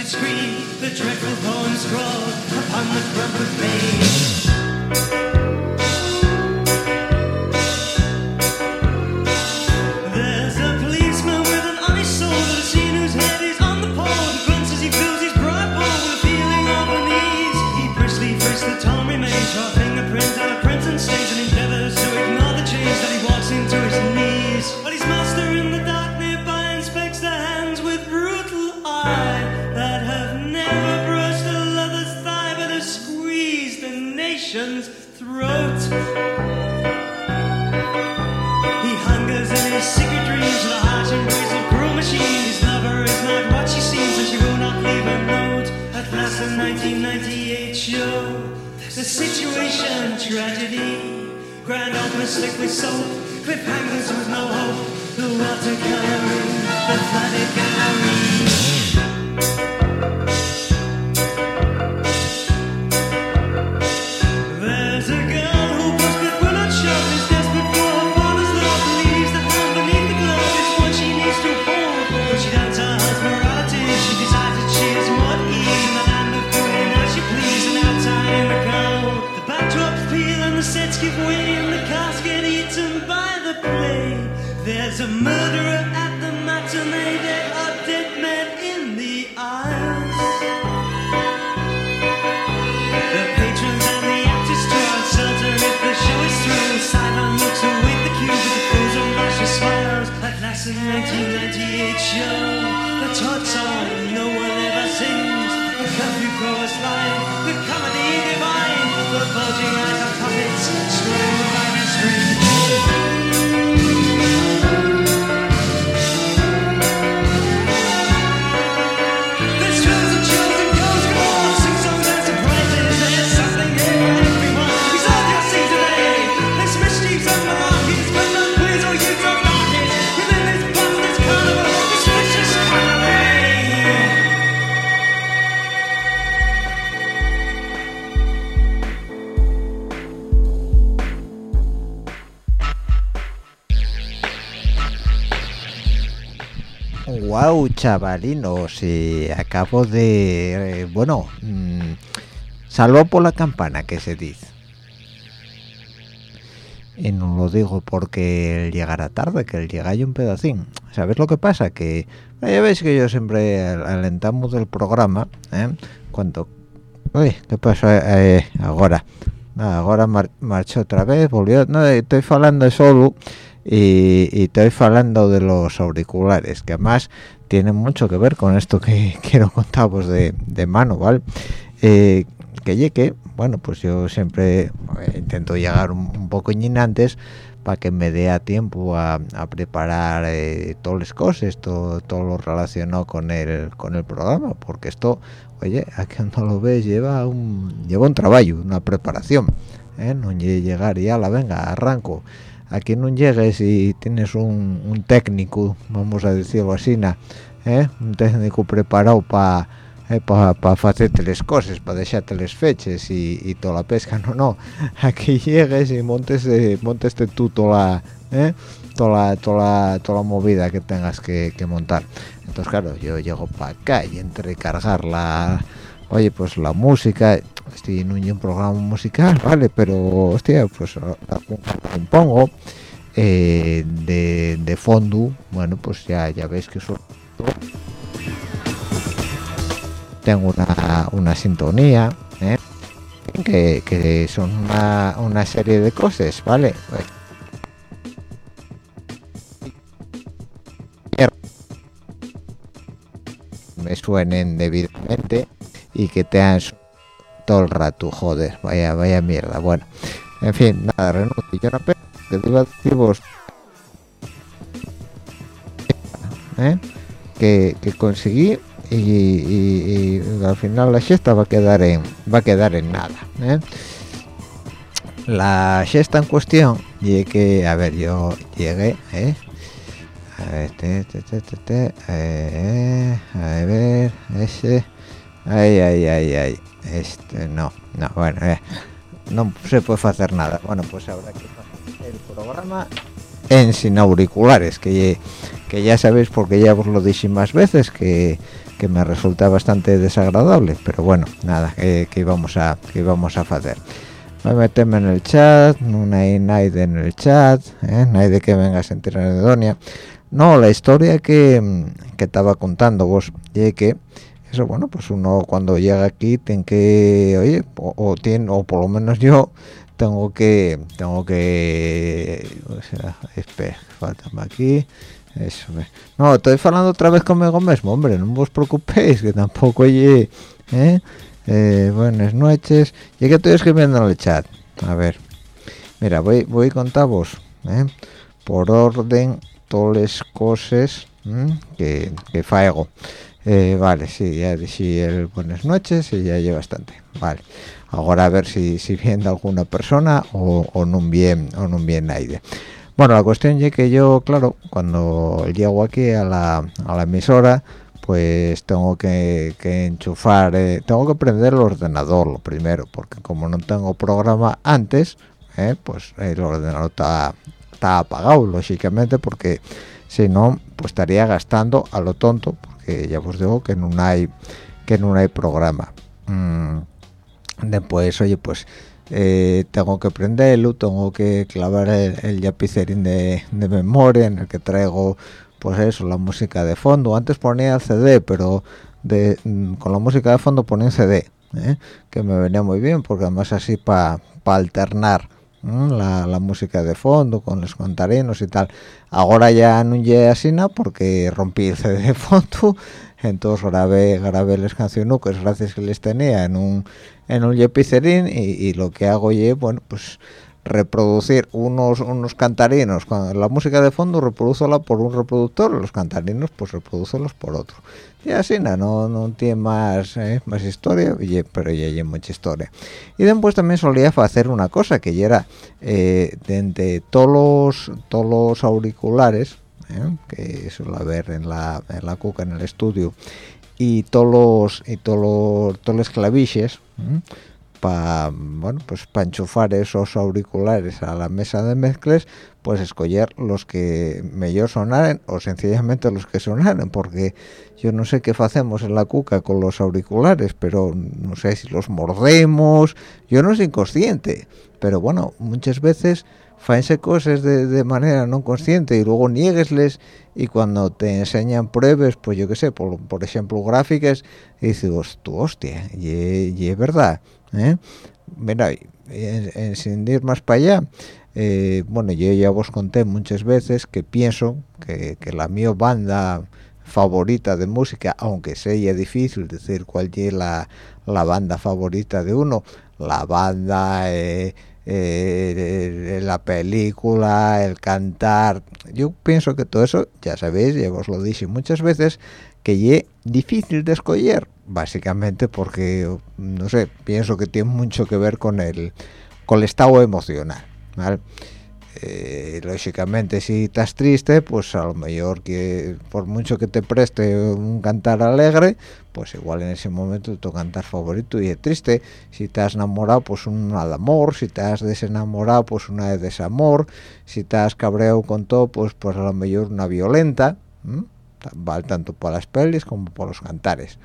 Fractured screen, the dreadful poem scrawled upon the crumpled page. Tragedy. Grand opera slick with soap. Cliffhangers with no hope. The watercoloring, the flooded gallery. There's a murderer at the matinee. There are dead men in the aisles. The patrons and the actors too uncertain if the show is through. Sideline looks await the cue with the fools and rushes smiles. At last, the 1998 show, the Todd song no one ever sings. The curfew chorus line, the comedy divine, the bulging eyes of puppets, strung by the string. Chavalinos, eh, acabo de... eh, bueno, mm, salvo por la campana, que se dice. Y no lo digo porque él llegará tarde, que él llega un pedacín. ¿Sabes lo que pasa? Que eh, ya veis que yo siempre al- alentamos del programa, ¿eh? Cuando... Uy, ¿qué pasa eh, ahora? Nada, ahora mar- marchó otra vez, volvió... No, estoy hablando solo y, y estoy hablando de los auriculares, que además tienen mucho que ver con esto que quiero contaros de, de mano, ¿vale? Eh, que llegue, bueno, pues yo siempre eh, intento llegar un, poco antes para que me dé tiempo a, preparar eh, todas las cosas, todo, todo lo relacionado con el, con el programa, porque esto, oye, a que no lo ves, lleva un, lleva un trabajo, una preparación, ¿eh? no lle- llegar y la venga, arranco. Aquí no llegues y tienes un, técnico, vamos a decirlo así, na, ¿eh? un técnico preparado para para hacerte las cosas, para dejarte las fechas y, y toda la pesca, no, no, aquí llegues y montes, eh, montes tú toda la, ¿eh? toda la, toda toda la movida que tengas que, que montar. Entonces, claro, yo llego para acá y entre cargar la, oye, pues la música, estoy en un, programa musical, vale, pero, hostia, pues la compongo eh, de, de fondo, bueno, pues ya, ya veis que eso tengo una, una sintonía ¿eh? que, que, son una, una, serie de cosas vale pues, me suenen debidamente y que te han todo el rato joder vaya vaya mierda bueno en fin nada renuncio yo no que vos ¿eh? que, conseguí y, al final la siesta va a quedar en va a quedar en nada ¿eh? la siesta en cuestión que a ver yo llegué ¿eh? a ver te, te, te, a ver ese ay ay ay ay este no no bueno eh, no se puede hacer nada bueno pues habrá que hacer el programa en sin auriculares que que ya sabéis porque ya os lo dije más veces que que me resulta bastante desagradable pero bueno nada que íbamos a que íbamos a hacer me meteme en el chat no hay nadie en el chat ¿eh? nadie que venga a sentir anedonia no la historia que, que estaba contando vos y que eso bueno pues uno cuando llega aquí tiene que oye o, tiene o por lo menos yo tengo que tengo que o sea espera aquí. Eso no estoy hablando otra vez conmigo mismo hombre no os preocupéis que tampoco oye ¿eh? Eh, buenas noches. Y que estoy escribiendo en el chat a ver. Mira voy voy a contaros ¿eh? por orden todas las cosas que, que faigo eh, vale sí ya dije el buenas noches y ya lleva bastante. Vale. Ahora a ver si, si viene alguna persona o, o no bien o no bien nadie. Bueno, la cuestión es que yo, claro, cuando llego aquí a la, a la emisora, pues tengo que, enchufar, eh, tengo que prender el ordenador lo primero, porque como no tengo programa antes, eh, pues el ordenador está, está apagado, lógicamente, porque si no, pues estaría gastando a lo tonto, porque ya os digo que no hay, que no hay programa. Mm, después, oye, pues eh, tengo que prenderlo, tengo que clavar el, el lapicerín de, memoria en el que traigo pues eso, la música de fondo. Antes ponía CD, pero de, mm, con la música de fondo ponía CD, ¿eh? que me venía muy bien porque además así para alternar la, música de fondo con los cantarinos y tal. Ahora ya no llegué así nada porque rompí el CD de fondo, entonces grabé, grabé las canciones que gracias que les tenía en un en un yepicerín y, lo que hago es, bueno, pues reproducir unos unos cantarinos. Con la música de fondo la por un reproductor los cantarinos pues los por otro. Y así no no tiene más eh, más historia pero ya hay mucha historia. Y después también solía hacer una cosa que ya era eh, de, todos los todos auriculares eh, que suele haber en la en la cuca en el estudio y todos los y todos todos los claviches para bueno pues para enchufar esos auriculares a la mesa de mezclas pues escoger los que mejor sonaran o sencillamente los que sonaran porque yo no sé qué hacemos en la cuca con los auriculares pero no sé si los mordemos yo no soy inconsciente pero bueno muchas veces faense cosas de, manera no consciente y luego nieguesles y cuando te enseñan pruebas pues yo qué sé por, por ejemplo gráficas y dices hostia y, es verdad ¿eh? mira sin ir más para allá eh, bueno yo ya os conté muchas veces que pienso que, la mi banda favorita de música aunque sea difícil decir cuál es la, la banda favorita de uno la banda eh, eh, la película, el cantar. Yo pienso que todo eso, ya sabéis, ya os lo dije muchas veces, que es difícil de escoger, básicamente porque, no sé, pienso que tiene mucho que ver con el, con el estado emocional. ¿vale? Eh, lógicamente si estás triste pues a lo mejor que por mucho que te preste un cantar alegre pues igual en ese momento tu cantar favorito y es triste si has enamorado pues un al amor si has desenamorado pues una de desamor si has cabreado con todo pues pues a lo mejor una violenta vale tanto para las pelis como para los cantares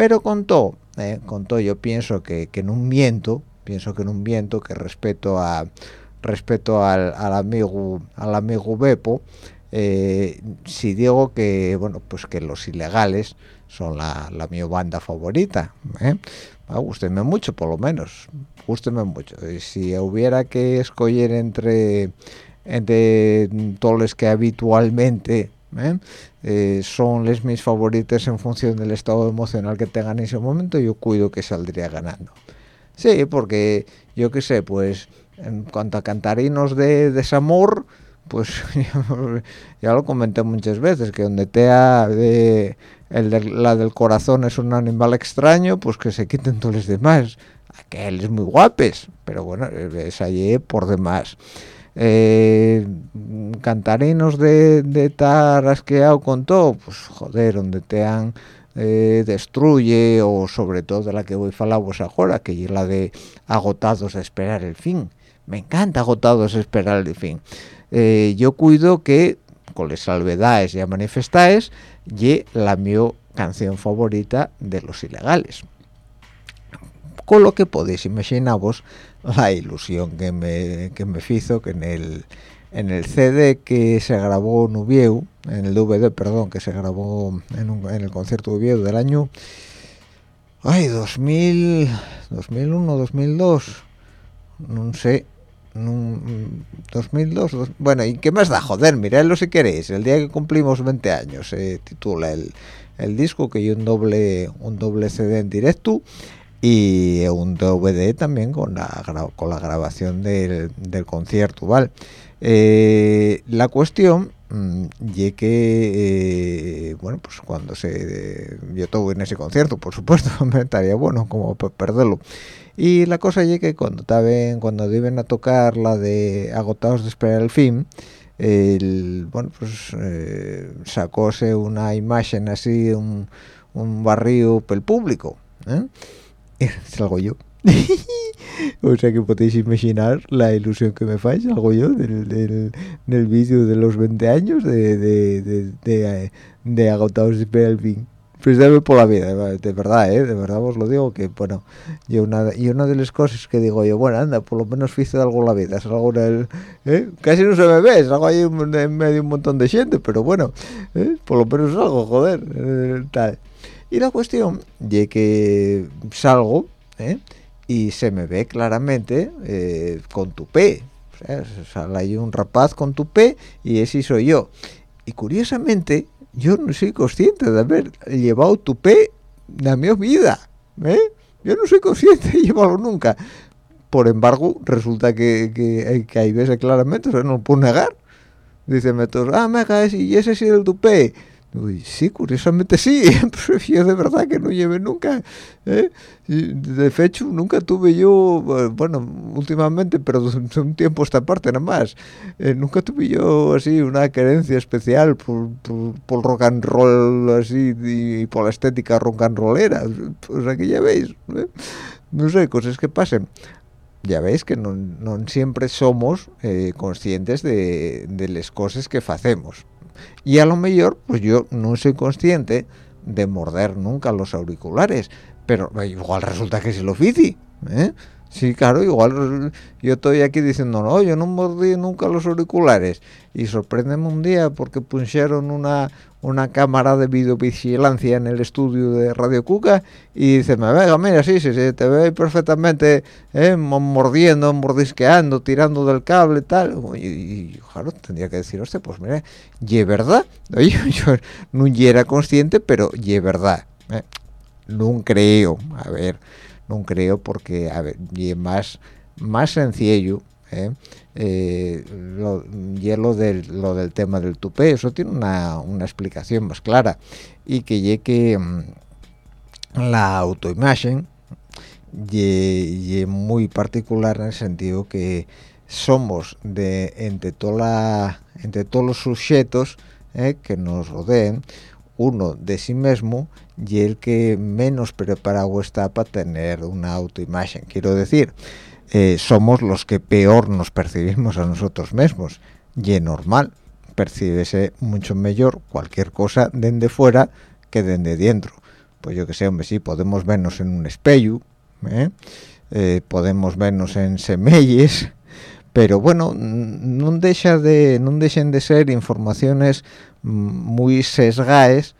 pero con todo eh, con todo yo pienso que, que en un viento pienso que en un viento que respeto a respecto al, amigo al amigo Bepo eh, si digo que bueno pues que los ilegales son la, la mi banda favorita ¿eh? gústeme mucho por lo menos gústeme mucho y si hubiera que escoger entre entre todos los que habitualmente ¿eh? Eh, son mis favoritas en función del estado emocional que tengan en ese momento yo cuido que saldría ganando. Sí porque yo qué sé pues en cuanto a cantarinos de desamor pues ya lo comenté muchas veces que donde tea de el la del corazón es un animal extraño pues que se quiten todos los demás. Aquel es muy guapes pero bueno es allí por demás eh, cantarinos de, estar asqueado con todo pues joder donde te han eh, destruye o sobre todo de la que voy a hablar vos ahora que es la de agotados a esperar el fin. Me encanta agotados a esperar el fin. Eh, yo cuido que con las salvedades ya manifestáis y la mi canción favorita de los ilegales. Con lo que podéis imaginaros la ilusión que me, que me hizo que en el en el CD que se grabó en Ubieu, en el DVD, perdón, que se grabó en, un, en el concierto de Ubieu del año ay, 2000, 2001, 2002, no sé, 2002, dos, bueno, ¿y qué más da? Joder, miradlo si queréis, el día que cumplimos 20 años se titula el, el disco, que hay un doble, un doble CD en directo y un DVD también con la, con la grabación del, del concierto, ¿vale? Eh, la cuestión mmm, y que eh, bueno pues cuando se yo estuve en ese concierto por supuesto me estaría bueno como perderlo y la cosa es que cuando estaban cuando deben a tocar la de agotados de esperar el fin el, bueno pues eh, sacóse una imagen así un, un barrio pel público ¿eh? Y salgo yo o sea que podéis imaginar la ilusión que me fáis, algo yo, del, del, del vídeo de los 20 años de, de, de, de, de agotados y el fin. Pues por la vida, de verdad, ¿eh? de verdad os lo digo, que bueno, y una, y una de las cosas que digo yo, bueno, anda, por lo menos hice algo en la vida, algo en el, ¿eh? casi no se me ve, salgo ahí en medio un montón de gente, pero bueno, ¿eh? por lo menos algo, joder, eh, tal. Y la cuestión de que salgo, ¿eh? y se me ve claramente eh, con tupé. O sea, sale ahí un rapaz con tupé y ese soy yo. Y curiosamente, yo no soy consciente de haber llevado tupé de mi vida. ¿eh? Yo no soy consciente de llevarlo nunca. Por embargo, resulta que, que, que ahí ves claramente, o sea, no lo puedo negar. Dice todos, ah, me caes y ese sí el tupé. Uy, sí, curiosamente sí, yo de verdad que no llevé nunca, ¿eh? de hecho nunca tuve yo, bueno, últimamente, pero un tiempo esta parte nada más, eh, nunca tuve yo así una querencia especial por, por, por rock and roll así y, por la estética rock and rollera, pues aquí ya veis, ¿eh? no sé, cosas que pasen. Ya veis que no siempre somos eh, conscientes de, de las cosas que hacemos y a lo mejor pues yo no soy consciente de morder nunca los auriculares pero igual resulta que es el oficio ¿eh? sí claro igual yo estoy aquí diciendo no yo no mordí nunca los auriculares y sorprendeme un día porque pusieron una una cámara de videovigilancia en el estudio de Radio Cuca y dice, me venga, mira, sí, sí, sí, te veo perfectamente eh, mordiendo, mordisqueando, tirando del cable y tal. Y, claro, tendría que decir, hostia, pues mira, y verdad. Oye, yo no era consciente, pero y verdad. Eh, no creo, a ver, no creo porque, a ver, y más, más sencillo, eh, eh, lo, y del, tema del tupé, eso tiene una, explicación más clara. Y que que mm, la autoimagen y, muy particular en el sentido que somos de entre todos los sujetos eh, que nos rodeen uno de sí mismo y el que menos preparado está para tener una autoimagen. Quiero decir eh, somos los que peor nos percibimos a nosotros mismos y es normal percibese mucho mejor cualquier cosa desde fuera que desde dentro pues yo que sé hombre sí podemos vernos en un espejo ¿eh? Eh, podemos vernos en semelles pero bueno no deja de no dejen de ser informaciones muy sesgaes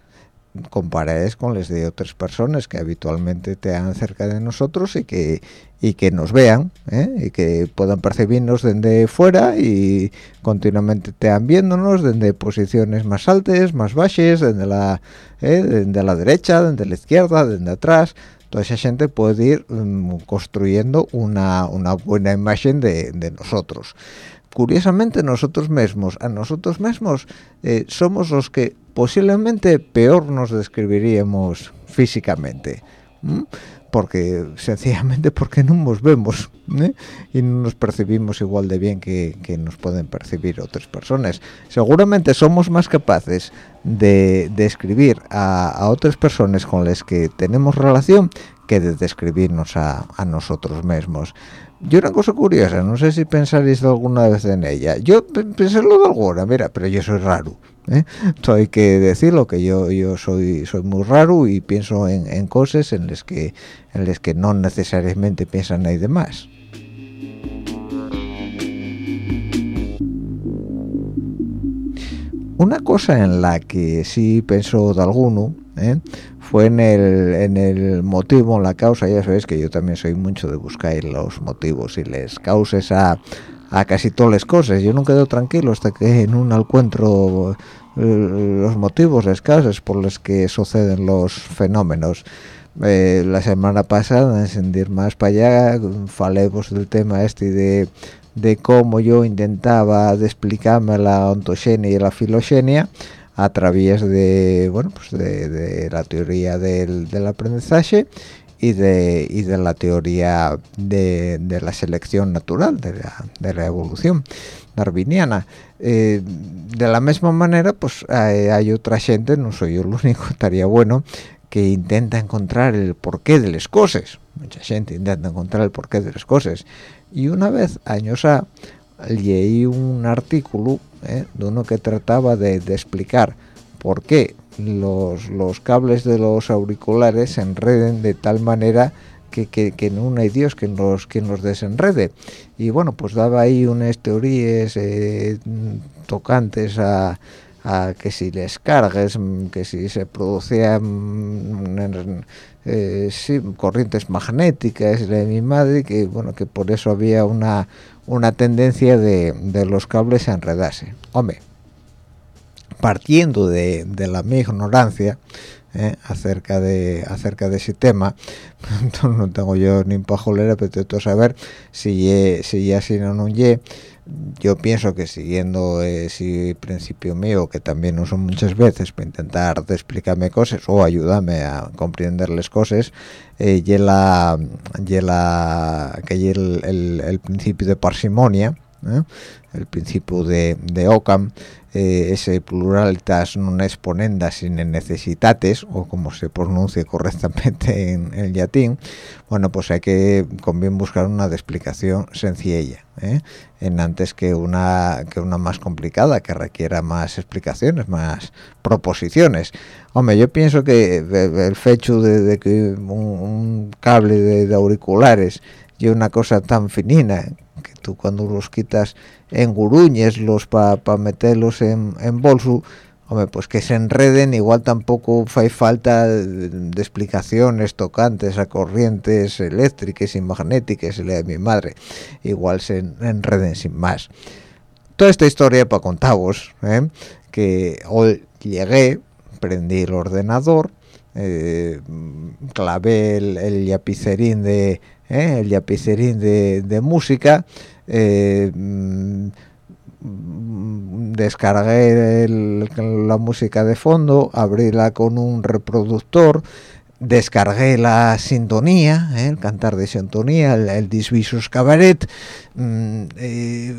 compares con las de otras personas que habitualmente te han cerca de nosotros y que y que nos vean ¿eh? y que puedan percibirnos desde fuera y continuamente te han viéndonos desde posiciones más altas, más bajas, desde la, ¿eh? desde la derecha, desde la izquierda, desde atrás. Toda esa gente puede ir mm, construyendo una, una, buena imagen de, de, nosotros. Curiosamente, nosotros mismos, a nosotros mismos, eh, somos los que posiblemente peor nos describiríamos físicamente. Porque sencillamente porque no nos vemos ¿eh? y no nos percibimos igual de bien que, que, nos pueden percibir otras personas. Seguramente somos más capaces de describir a, a, otras personas con las que tenemos relación que de describirnos a, a nosotros mismos. Yo una cosa curiosa, no sé si pensaréis alguna vez en ella. Yo pensé lo de alguna, mira, pero yo soy raro. ¿eh? hay que decirlo que yo yo soy soy muy raro y pienso en, en cosas en las que en las que no necesariamente piensan nadie más una cosa en la que sí pensó de alguno ¿eh? Fue en el, en el motivo, en la causa, ya sabéis que yo también soy mucho de buscar los motivos y les causas a, a casi todas las cosas. Yo no quedo tranquilo hasta que en un encuentro eh, los motivos, las causas por las que suceden los fenómenos. Eh, la semana pasada, sin ir más para allá, falemos del tema este de, de cómo yo intentaba de explicarme la ontogenia y la filogenia a través de bueno pues de, de la teoría del, del aprendizaje y de, y de la teoría de, de la selección natural, de la, de la evolución darwiniana. Eh, de la misma manera, pues hay, hay, otra gente, no soy yo el único, estaría bueno, que intenta encontrar el porqué de las cosas. Mucha gente intenta encontrar el porqué de las cosas. Y una vez, años a, leí un artículo eh, de uno que trataba de, explicar por qué los, los cables de los auriculares se enreden de tal manera que, que, que, no hay Dios que nos, que nos desenrede. Y bueno, pues daba ahí unas teorías eh, tocantes a, a, que si les cargues, que si se producían eh, sí, corrientes magnéticas de mi madre, que bueno, que por eso había una, una tendencia de, de los cables a enredarse. Hombre, partiendo de, de la mi ignorancia eh, acerca de acerca de ese tema no tengo yo ni pajolera pero tengo saber si ye, si ya si no no yo pienso que siguiendo ese principio mío que también uso muchas veces para intentar explicarme cosas o ayudarme a comprenderles cosas y la, y la que el, el principio de parsimonia ¿eh? El principio de, de Ockham eh, ese pluralitas non exponenda sin necesitates o como se pronuncie correctamente en el latín bueno pues hay que conviene buscar una de explicación sencilla ¿eh? en antes que una que una más complicada que requiera más explicaciones más proposiciones hombre yo pienso que el fecho de, de que un, un cable de, de auriculares y una cosa tan finina tú cuando los quitas en guruñes los para pa meterlos en, en bolso hombre pues que se enreden igual tampoco hay falta de, de, explicaciones tocantes a corrientes eléctricas y magnéticas le de mi madre igual se enreden sin más toda esta historia para contaros ¿eh? que hoy llegué prendí el ordenador eh, clavé el, el lapicerín de ¿eh? el lapicerín de, de música, eh, mm, descargué el, la música de fondo, abríla con un reproductor, descargué la sintonía, ¿eh? el cantar de sintonía, el, Disvisus Cabaret, mmm, eh,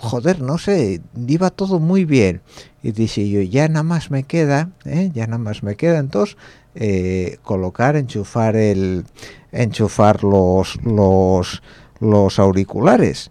joder, no sé, iba todo muy bien. Y dije yo, ya nada más me queda, ¿eh? ya nada más me queda, entonces, colocar, enchufar el, enchufar los, los, los auriculares.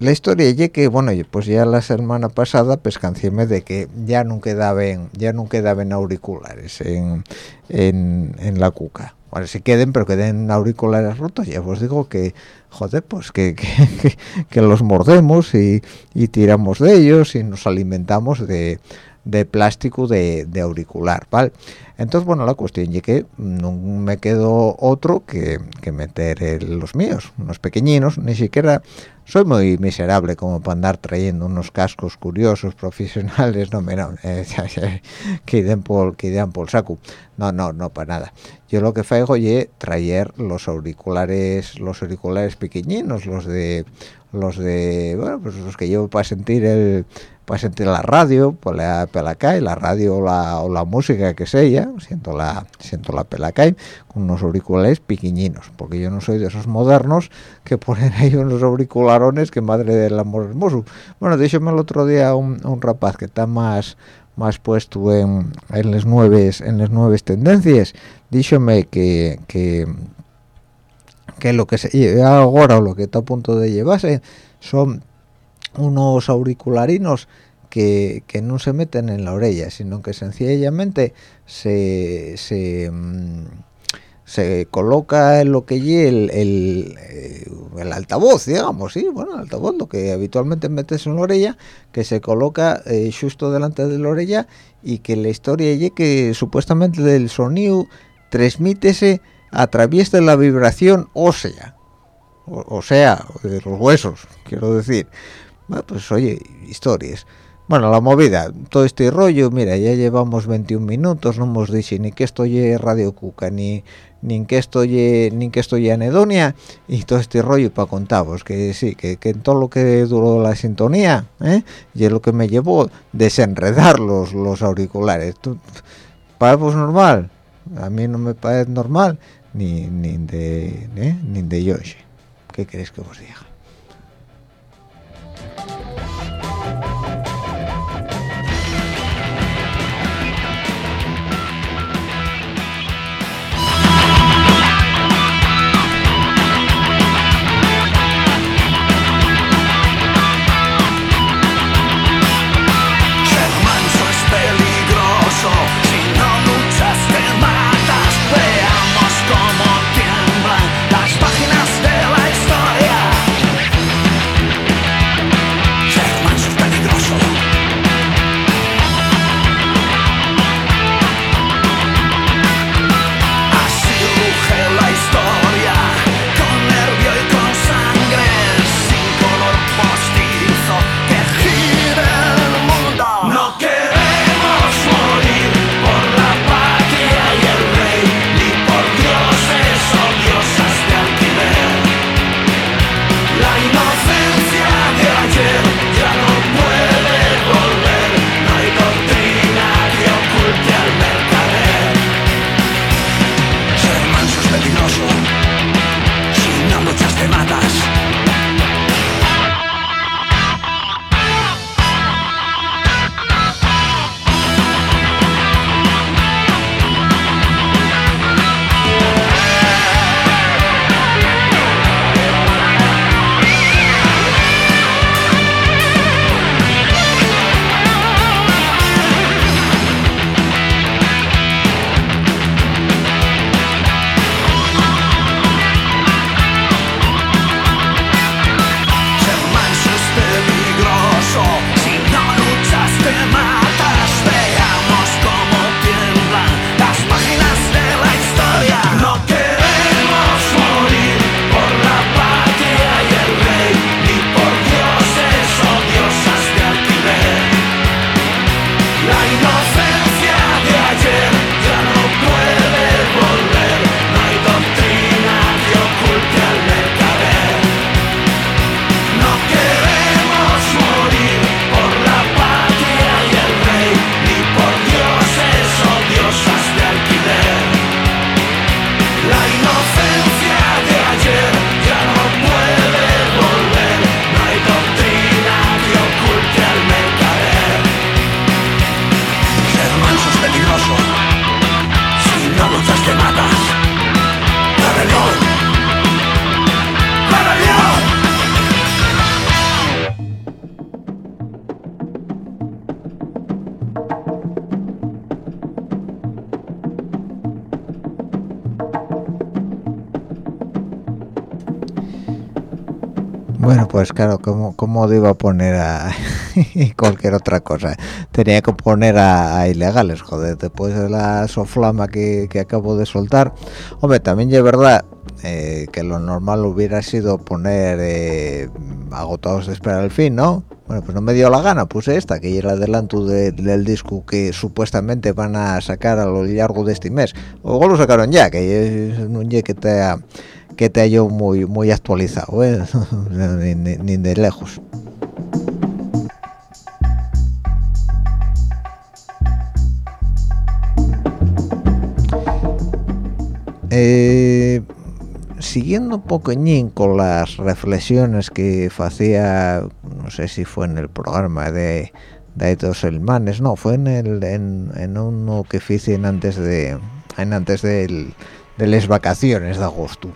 La historia es que, bueno, pues ya la semana pasada pescanciéme de que ya no quedaban, ya no quedaban auriculares en, en, la cuca. Bueno, si queden, pero queden auriculares rotos, ya os digo que, joder, pues que, que, que los mordemos y, y, tiramos de ellos y nos alimentamos de, de plástico de, de, auricular, ¿vale? entonces bueno la cuestión es que no me quedó otro que, que meter los míos unos pequeñinos ni siquiera soy muy miserable como para andar trayendo unos cascos curiosos profesionales no me no, eh, que den por que den por saco no no no para nada yo lo que hago es traer los auriculares los auriculares pequeñinos los de los de bueno pues los que llevo para sentir el para sentir la radio por la pelacay la radio o la, o la música que sea siento la siento la pelacay con unos auriculares pequeñinos porque yo no soy de esos modernos que ponen ahí unos auricularones que madre del amor hermoso. Bueno díjome el otro día un, un rapaz que está más más puesto en, en las nuevas en las nuevas tendencias díjome que, que que lo que se lleva ahora o lo que está a punto de llevarse son unos auricularinos que, que, no se meten en la orella, sino que sencillamente se, se, mm, se coloca en lo que lleva el, el, eh, el, altavoz, digamos, sí, bueno, el altavoz, lo que habitualmente metes en la orella, que se coloca eh, justo delante de la orella y que la historia que supuestamente del sonido transmítese a través de la vibración ósea, o, sea, de los huesos, quiero decir. Bueno, pues oye, historias. Bueno, la movida, todo este rollo, mira, ya llevamos 21 minutos, no hemos dicho ni que estoy Radio Cuca, ni ni que estoy ni que estoy anedonia y todo este rollo para contaros que sí que, que en todo lo que duró la sintonía ¿eh? y es lo que me llevó desenredar los, los auriculares para vos normal a mí no me parece normal ni, ni de ¿eh? ni de Yoshi ¿qué queréis que os diga? Claro, ¿cómo, cómo iba a poner a cualquier otra cosa? Tenía que poner a, ilegales, joder, después de la soflama que, que acabo de soltar. Hombre, también es verdad eh, que lo normal hubiera sido poner eh, agotados de esperar el fin, ¿no? Bueno, pues no me dio la gana, puse esta, que era el adelanto del disco que supuestamente van a sacar a lo largo de este mes. O lo sacaron ya, que es un que te que te hallo muy muy actualizado, ¿eh? ni, de lejos. Eh, siguiendo un poqueñín con las reflexiones que hacía, no sé si fue en el programa de de dos Elmanes, no, fue en el en, uno que hice antes de en antes de las vacaciones de agosto.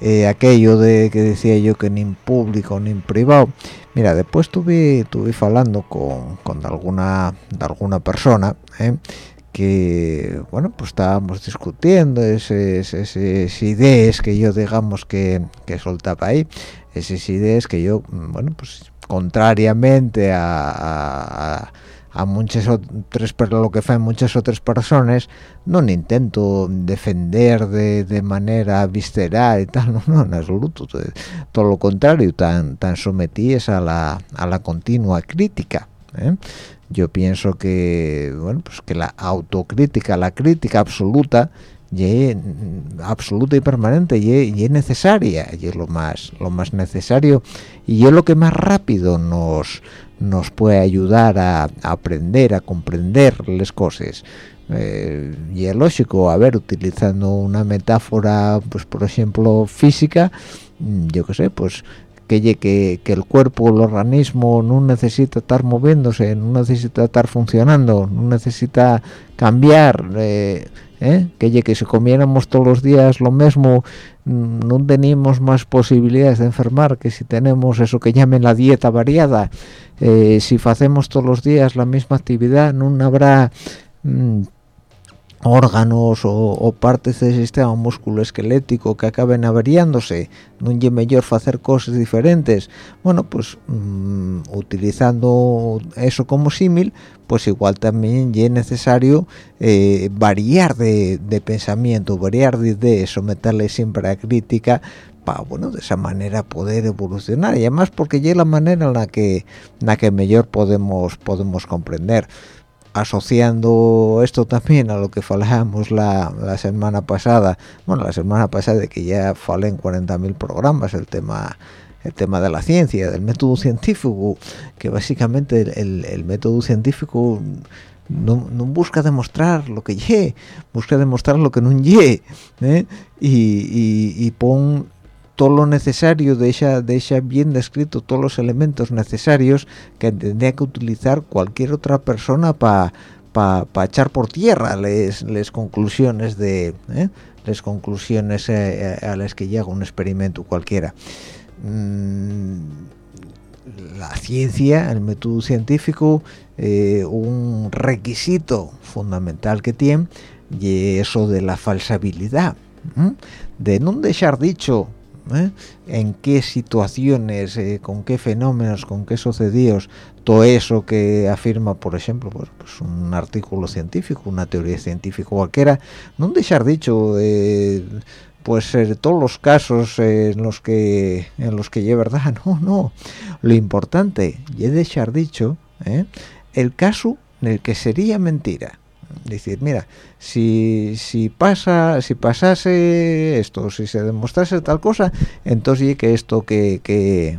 Eh, aquello de que decía yo que ni en público ni en privado mira después estuve estuve hablando con, con alguna de alguna persona ¿eh? que bueno pues estábamos discutiendo esas, ideas que yo digamos que, que soltaba ahí esas ideas que yo bueno pues contrariamente a a muchas otras lo que hacen muchas otras personas no intento defender de, de, manera visceral y tal no, no en absoluto todo lo contrario tan tan sometidos a la, a la continua crítica ¿eh? yo pienso que bueno pues que la autocrítica la crítica absoluta y absoluta y permanente y es necesaria y es lo más lo más necesario y es lo que más rápido nos nos puede ayudar a, aprender, a comprender las cosas. Eh, y es lógico, a ver, utilizando una metáfora, pues por ejemplo, física, mm, yo qué sé, pues que, que, que el cuerpo, el organismo no necesita estar moviéndose, no necesita estar funcionando, no necesita cambiar, eh, ¿eh? que que si comiéramos todos los días lo mismo mm, no tenemos más posibilidades de enfermar que si tenemos eso que llamen la dieta variada eh, si hacemos todos los días la misma actividad no habrá mm, órganos o, partes del sistema musculoesquelético que acaben averiándose, no es mejor hacer cosas diferentes. Bueno, pues mm, utilizando eso como símil, pues igual también es necesario eh, variar de, pensamiento, variar de ideas, someterle siempre a crítica para, bueno, de esa manera poder evolucionar y además porque ya es la manera en la que, en la que mejor podemos, podemos comprender asociando esto también a lo que hablábamos la, la, semana pasada, bueno, la semana pasada de que ya falé en 40.000 programas el tema el tema de la ciencia, del método científico, que básicamente el, método científico no, busca demostrar lo que ye, busca demostrar lo que no ye, ¿eh? y, y, y pon todo lo necesario, deja, deja bien descrito todos los elementos necesarios que tendría que utilizar cualquier otra persona para pa, echar por tierra las conclusiones de ¿eh? las conclusiones eh, a las que llega un experimento cualquiera. Mm, la ciencia, el método científico, eh, un requisito fundamental que tiene y eso de la falsabilidad, de no dejar dicho ¿eh? en qué situaciones, eh, con qué fenómenos, con qué sucedidos, todo eso que afirma, por ejemplo, pues, pues, un artículo científico, una teoría científica cualquiera, no dejar dicho, eh, pues todos los casos en los que en los que es verdad, no, no, lo importante es dejar dicho el caso en el que sería mentira decir mira si si pasa si pasase esto si se demostrase tal cosa entonces que esto que, que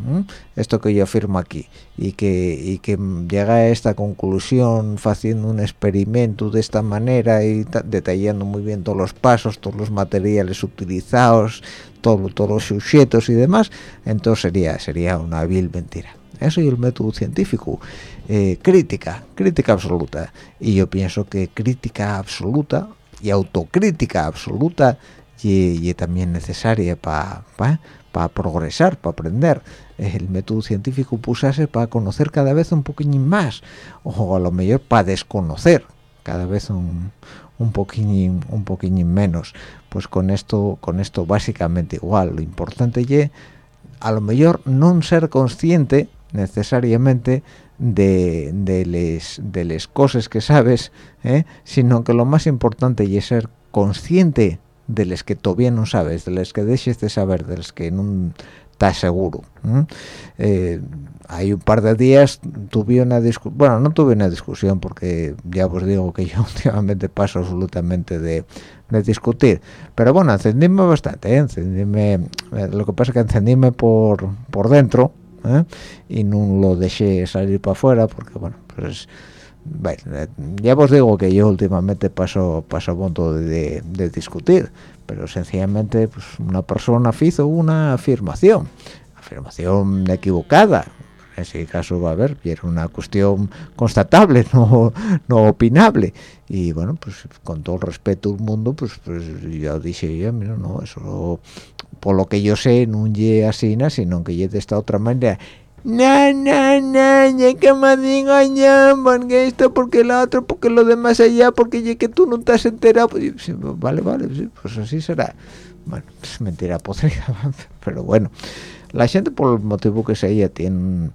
esto que yo afirmo aquí y que y que llega a esta conclusión haciendo un experimento de esta manera y detallando muy bien todos los pasos todos los materiales utilizados todo, todos los sujetos y demás entonces sería sería una vil mentira. Eso y el método científico eh, crítica crítica absoluta. Y yo pienso que crítica absoluta y autocrítica absoluta y, también necesaria para para progresar para aprender. El método científico pusase para conocer cada vez un poquito más o a lo mejor para desconocer cada vez un, un poquín un poquín menos. Pues con esto con esto básicamente igual. Lo importante es a lo mejor no ser consciente necesariamente de, de les de las cosas que sabes ¿eh? sino que lo más importante es ser consciente de las que todavía no sabes de las que dejes de saber de las que no estás seguro eh, hay un par de días tuve una discusión bueno no tuve una discusión porque ya os digo que yo últimamente paso absolutamente de, de discutir pero bueno encendíme bastante ¿eh? encendíme eh, lo que pasa es que encendíme por por dentro ¿eh? y no lo dejé salir para afuera porque bueno pues ya os digo que yo últimamente paso paso a punto de, de, discutir pero sencillamente pues una persona hizo una afirmación afirmación equivocada en ese caso va a haber y era una cuestión constatable no no opinable. Y bueno pues con todo el respeto al mundo pues pues yo dije ya mira no eso por lo que yo sé no es así sino que es de esta otra manera no, no, no, ya que me digo ya, porque esto, porque lo otro, porque lo demás allá, porque ya que tú no te has enterado, pues, vale, vale, pues así será. Bueno, es mentira podrida, pero bueno, la gente por el motivo que sea tiene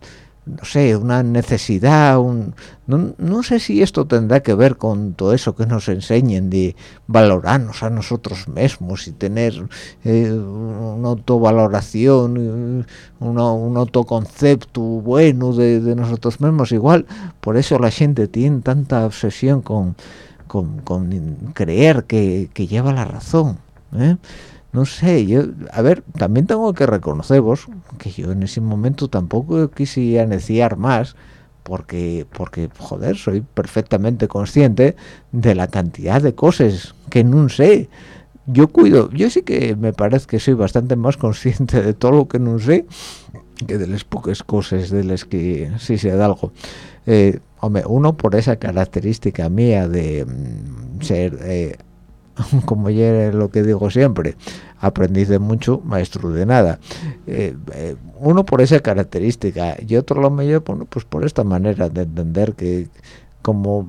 no sé, una necesidad, un, no, sé si esto tendrá que ver con todo eso que nos enseñen de valorarnos a nosotros mismos y tener eh, una autovaloración, eh, un autoconcepto bueno de, nosotros mismos. Igual, por eso la gente tiene tanta obsesión con, con, creer que, lleva la razón. ¿eh? No sé, yo, a ver, también tengo que reconoceros que yo en ese momento tampoco quise aneciar más, porque, porque, joder, soy perfectamente consciente de la cantidad de cosas que no sé. Yo cuido, yo sí que me parece que soy bastante más consciente de todo lo que no sé que de las pocas cosas de las que sí sé de algo. Eh, hombre, uno por esa característica mía de mm, ser... Eh, como ya lo que digo siempre, aprendiz de mucho, maestro de nada. Eh, eh, uno por esa característica y otro lo mejor bueno, pues por esta manera de entender que como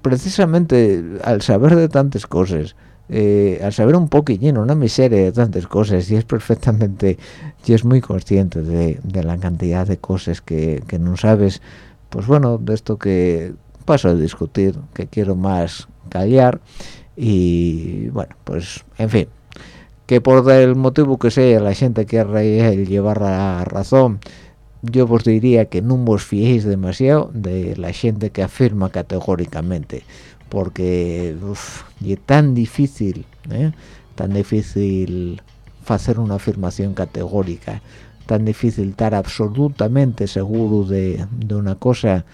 precisamente al saber de tantas cosas, eh, al saber un poquillín, una miseria de tantas cosas, y es perfectamente, y es muy consciente de, la cantidad de cosas que no sabes, pues bueno, de esto que paso a discutir, que quiero más callar y bueno pues en fin que por el motivo que sea la gente quiere llevar la razón yo os diría que no os fiéis demasiado de la gente que afirma categóricamente porque es tan difícil ¿eh? tan difícil hacer una afirmación categórica tan difícil estar absolutamente seguro de, de una cosa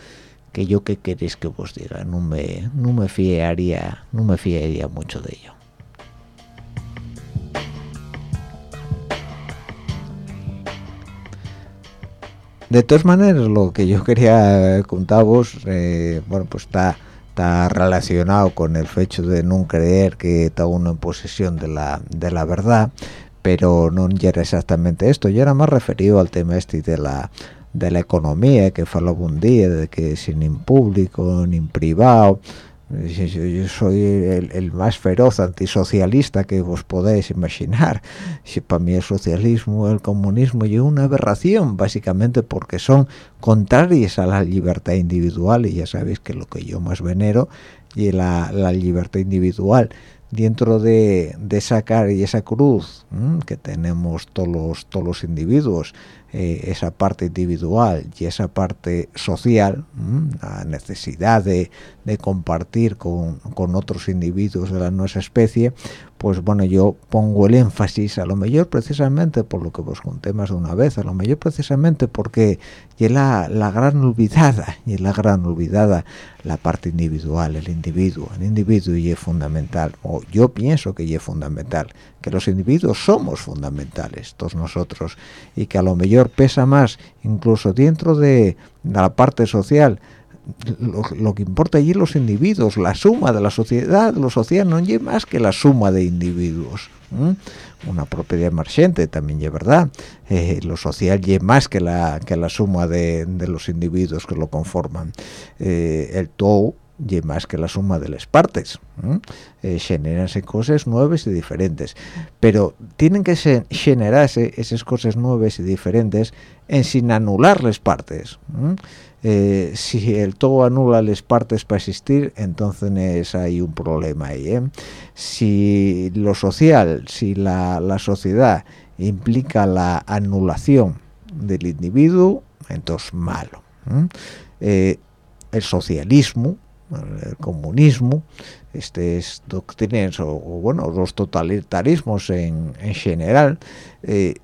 que yo qué queréis que os diga no me no me fiaría no me fiaría mucho de ello. De todas maneras lo que yo quería contaros eh, bueno pues está está relacionado con el hecho de no creer que está uno en posesión de la de la verdad pero no era exactamente esto. Yo era más referido al tema este de la de la economía que falaba un día de que sin ni público ni privado. Yo, soy el, más feroz antisocialista que vos podéis imaginar. Si para mí el socialismo el comunismo y una aberración básicamente porque son contrarias a la libertad individual y ya sabéis que lo que yo más venero y la, la libertad individual dentro de, de esa cara y esa cruz que tenemos todos todos los individuos eh, esa parte individual y esa parte social, la necesidad de, compartir con, otros individuos de la nuestra especie, pues bueno, yo pongo el énfasis, a lo mejor precisamente por lo que vos conté más de una vez, a lo mejor precisamente porque es la, la gran olvidada, y la gran olvidada la parte individual, el individuo, el individuo y es fundamental, o yo pienso que es fundamental, que los individuos somos fundamentales, todos nosotros, y que a lo mejor pesa más, incluso dentro de, la parte social, lo, que importa allí los individuos, la suma de la sociedad, lo social no es más que la suma de individuos. Una propiedad emergente también es verdad, eh, lo social es más que la, que la suma de, los individuos que lo conforman. Eh, el todo y más que la suma de las partes eh, generarse cosas nuevas y diferentes. Pero tienen que generarse esas cosas nuevas y diferentes en sin anular las partes eh, si el todo anula las partes para existir entonces hay un problema ahí ¿eh? si lo social si la, la sociedad implica la anulación del individuo entonces malo eh, el socialismo el comunismo estas doctrinas o, bueno los totalitarismos en, general eh,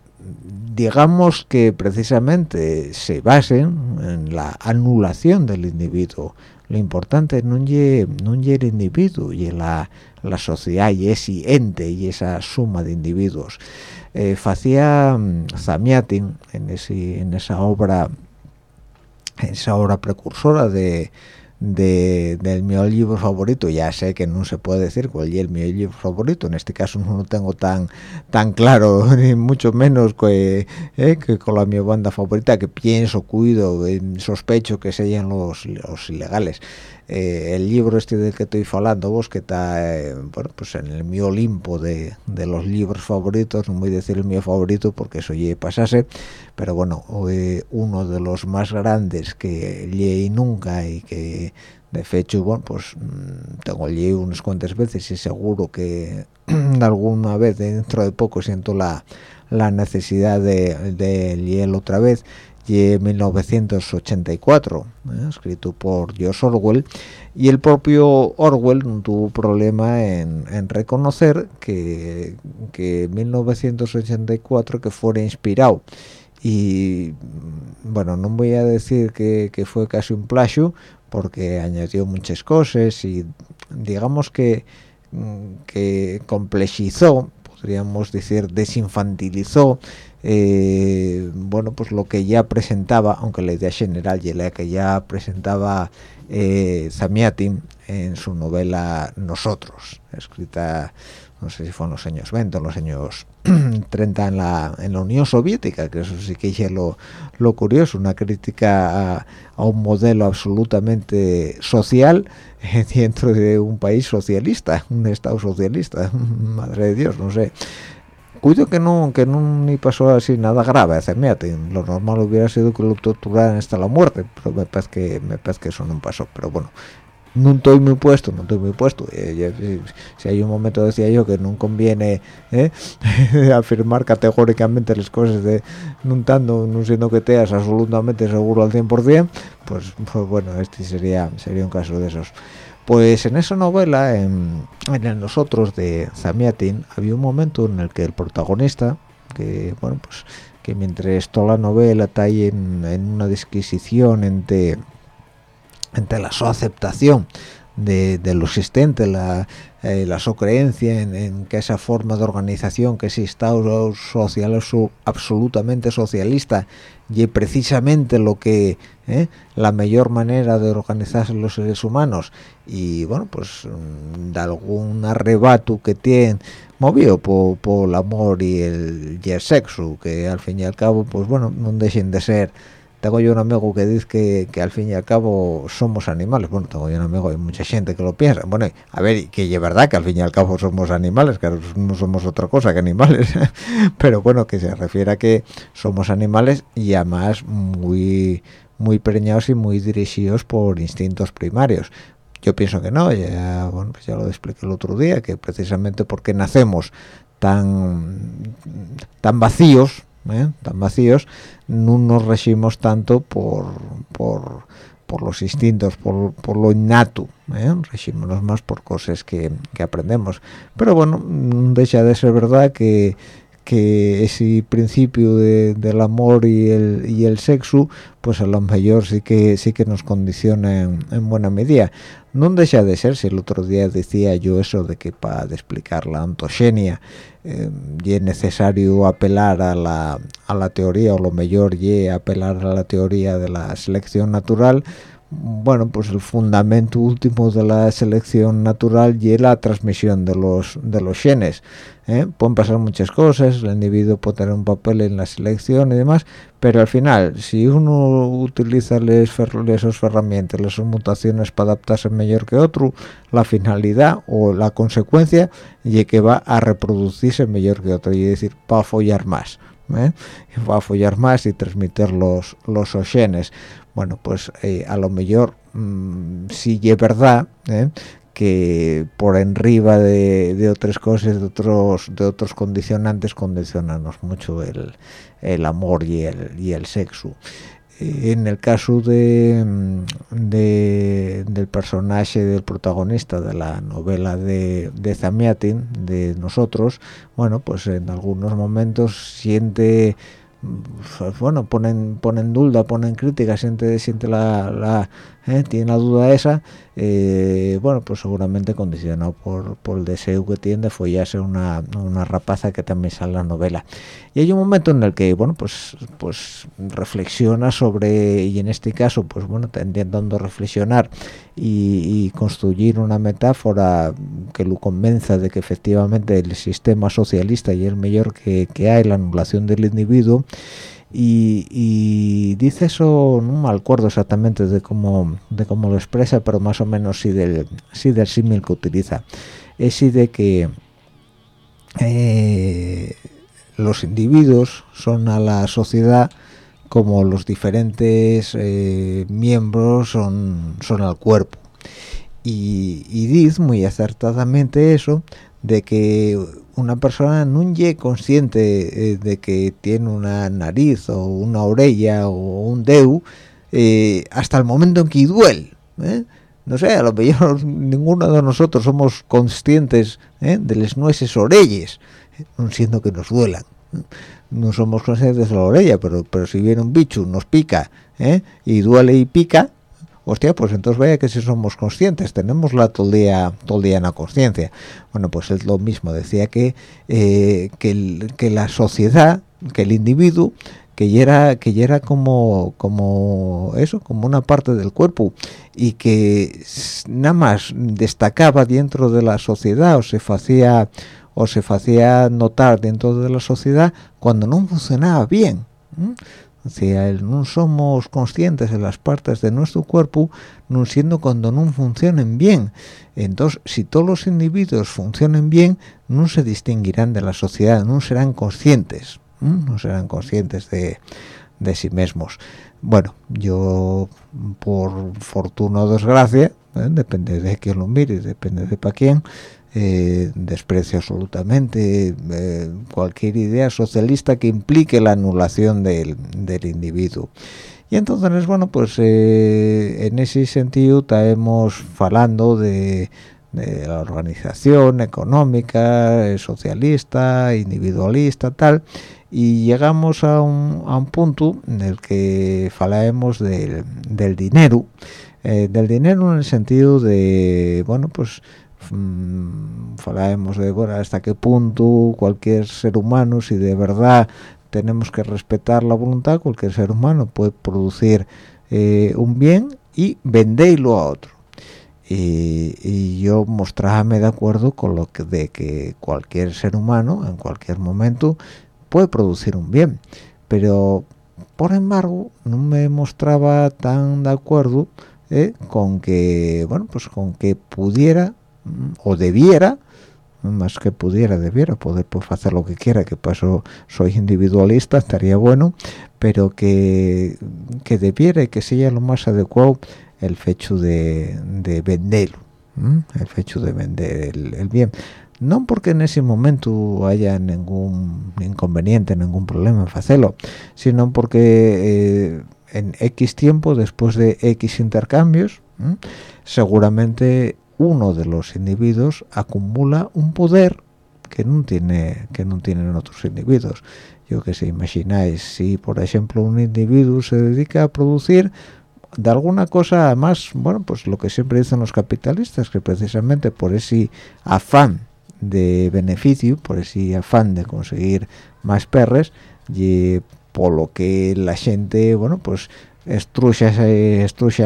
digamos que precisamente se basen en la anulación del individuo. Lo importante no es no el individuo y la, la sociedad y ese ente y esa suma de individuos. Eh, hacía mm, Zamiatin en, ese, en esa obra esa obra precursora de, del mi libro favorito. Ya sé que no se puede decir cuál es el mi libro favorito. En este caso no lo tengo tan tan claro ni mucho menos que, eh, que con la mi banda favorita que pienso cuido sospecho que sean los, los ilegales eh, el libro este del que estoy hablando vos que está eh, bueno pues en el mi Olimpo de, de, los libros favoritos no voy a decir el mío favorito porque eso ya pasase pero bueno uno de los más grandes que leí nunca y que de hecho bueno pues mm, tengo leí unas cuantas veces y seguro que alguna vez dentro de poco siento la, la necesidad de, de leerlo otra vez y 1984, ¿eh? escrito por George Orwell, y el propio Orwell no tuvo problema en, reconocer que, que 1984 que fuera inspirado y bueno, no voy a decir que, que, fue casi un plagio porque añadió muchas cosas y digamos que, que complejizó, podríamos decir desinfantilizó eh, bueno pues lo que ya presentaba aunque la idea general y la que ya presentaba eh, Zamiatin en su novela Nosotros escrita no sé si fue en los años 20 en los años 30 en la, en la Unión Soviética que eso sí que es lo, lo curioso una crítica a, a, un modelo absolutamente social dentro de un país socialista un estado socialista madre de Dios no sé cuido que no que no ni pasó así nada grave mírate, lo normal hubiera sido que lo torturaran hasta la muerte pero me parece que me parece que eso no pasó pero bueno. No estoy muy puesto no estoy muy puesto. Eh, si, hay un momento decía yo que no conviene eh, afirmar categóricamente las cosas de no tanto no siendo que te absolutamente seguro al 100% pues, pues bueno este sería sería un caso de esos pues en esa novela, en, en Nosotros de Zamiatin, había un momento en el que el protagonista, que bueno, pues que mientras toda la novela está en, una disquisición entre, entre la su aceptación de, lo existente, la, eh, la su creencia en, que esa forma de organización, que ese Estado social es absolutamente socialista, y precisamente lo que ¿eh? la mejor manera de organizarse los seres humanos y bueno pues mm, de algún arrebato que tienen movido por, el amor y el, y el sexo que al fin y al cabo pues bueno no dejen de ser tengo yo un amigo que dice que, que, al fin y al cabo somos animales. Bueno tengo yo un amigo hay mucha gente que lo piensa. Bueno a ver que es verdad que al fin y al cabo somos animales que no somos otra cosa que animales. Pero bueno que se refiere a que somos animales y además muy muy preñados y muy dirigidos por instintos primarios. Yo pienso que no ya bueno pues ya lo expliqué el otro día que precisamente porque nacemos tan tan vacíos ¿eh? tan vacíos, no nos regimos tanto por, por, por los instintos, por, por lo innato, ¿eh? regimos más por cosas que, que, aprendemos. Pero bueno, deja de ser verdad que, que ese principio de, del amor y el, y el sexo, pues a lo mejor sí que sí que nos condiciona en, buena medida. No deja de ser, si el otro día decía yo eso de que para explicar la antogenia eh, y es necesario apelar a la, a la teoría o lo mejor y apelar a la teoría de la selección natural bueno pues el fundamento último de la selección natural y la transmisión de los de los genes ¿eh? pueden pasar muchas cosas el individuo puede tener un papel en la selección y demás pero al final si uno utiliza esas herramientas las mutaciones para adaptarse mejor que otro la finalidad o la consecuencia y que va a reproducirse mejor que otro y decir para follar más ¿eh? va a follar más y transmitir los, los genes. Bueno, pues eh, a lo mejor mm, si es verdad ¿eh? que por arriba de, otras cosas, de otros de otros condicionantes, condicionanos mucho el, el amor y el, y el sexo en el caso de, del personaje del protagonista de la novela de, de Zamiatin, de nosotros, bueno, pues en algunos momentos siente bueno ponen ponen duda ponen crítica siente siente la, la eh, tiene la duda esa eh, bueno pues seguramente condicionado por, por el deseo que tiene de follarse una, una rapaza que también sale en la novela. Y hay un momento en el que bueno pues pues reflexiona sobre y en este caso pues bueno intentando reflexionar y, construir una metáfora que lo convenza de que efectivamente el sistema socialista y el mejor que, que hay la anulación del individuo y, dice eso no me acuerdo exactamente de cómo de cómo lo expresa pero más o menos sí del sí del símil que utiliza. Es sí de que eh, los individuos son a la sociedad como los diferentes eh, miembros son son al cuerpo. Y, y dice muy acertadamente eso de que una persona no es consciente eh, de que tiene una nariz o una oreja o un dedo eh, hasta el momento en que duele ¿eh? no sé a lo mejor ninguno de nosotros somos conscientes de las nueces orellas no siendo que nos duelan no somos conscientes de la oreja pero pero si viene un bicho nos pica y duele y pica hostia, pues entonces vaya que si somos conscientes, tenemos la todo el día, todo el día en la conciencia. Bueno, pues es lo mismo, decía que, eh, que, la sociedad, que el individuo, que ya era, que como, como eso, como una parte del cuerpo y que nada más destacaba dentro de la sociedad o se hacía o se hacía notar dentro de la sociedad cuando no funcionaba bien si no somos conscientes de las partes de nuestro cuerpo, no siendo cuando no funcionen bien. Entonces, si todos los individuos funcionen bien, no se distinguirán de la sociedad, no serán conscientes, no serán conscientes de, sí mismos. Bueno, yo, por fortuna o desgracia, ¿eh? depende de quién lo mire, depende de para quién, eh, desprecio absolutamente eh, cualquier idea socialista que implique la anulación del, individuo. Y entonces, bueno, pues eh, en ese sentido estamos hablando de, la organización económica, socialista, individualista, tal, y llegamos a un, a un punto en el que hablaremos del, del dinero, del dinero en el sentido de, bueno, pues mmm, de bueno, hasta qué punto cualquier ser humano si de verdad tenemos que respetar la voluntad cualquier ser humano puede producir eh, un bien y venderlo a otro. Y, yo mostrarme de acuerdo con lo que de que cualquier ser humano en cualquier momento puede producir un bien. Pero por embargo no me mostraba tan de acuerdo eh, con que bueno pues con que pudiera o debiera más que pudiera, debiera poder pues, hacer lo que quiera, que paso soy individualista, estaría bueno, pero que, que debiera y que sea lo más adecuado el hecho de, de el hecho de vender el, bien. No porque en ese momento haya ningún inconveniente, ningún problema en hacerlo, sino porque eh, en X tiempo, después de X intercambios, seguramente uno de los individuos acumula un poder que no tiene que no tienen otros individuos. Yo que sé imagináis si por ejemplo un individuo se dedica a producir de alguna cosa más bueno pues lo que siempre dicen los capitalistas que precisamente por ese afán de beneficio por ese afán de conseguir más perres y por lo que la gente bueno pues estruja,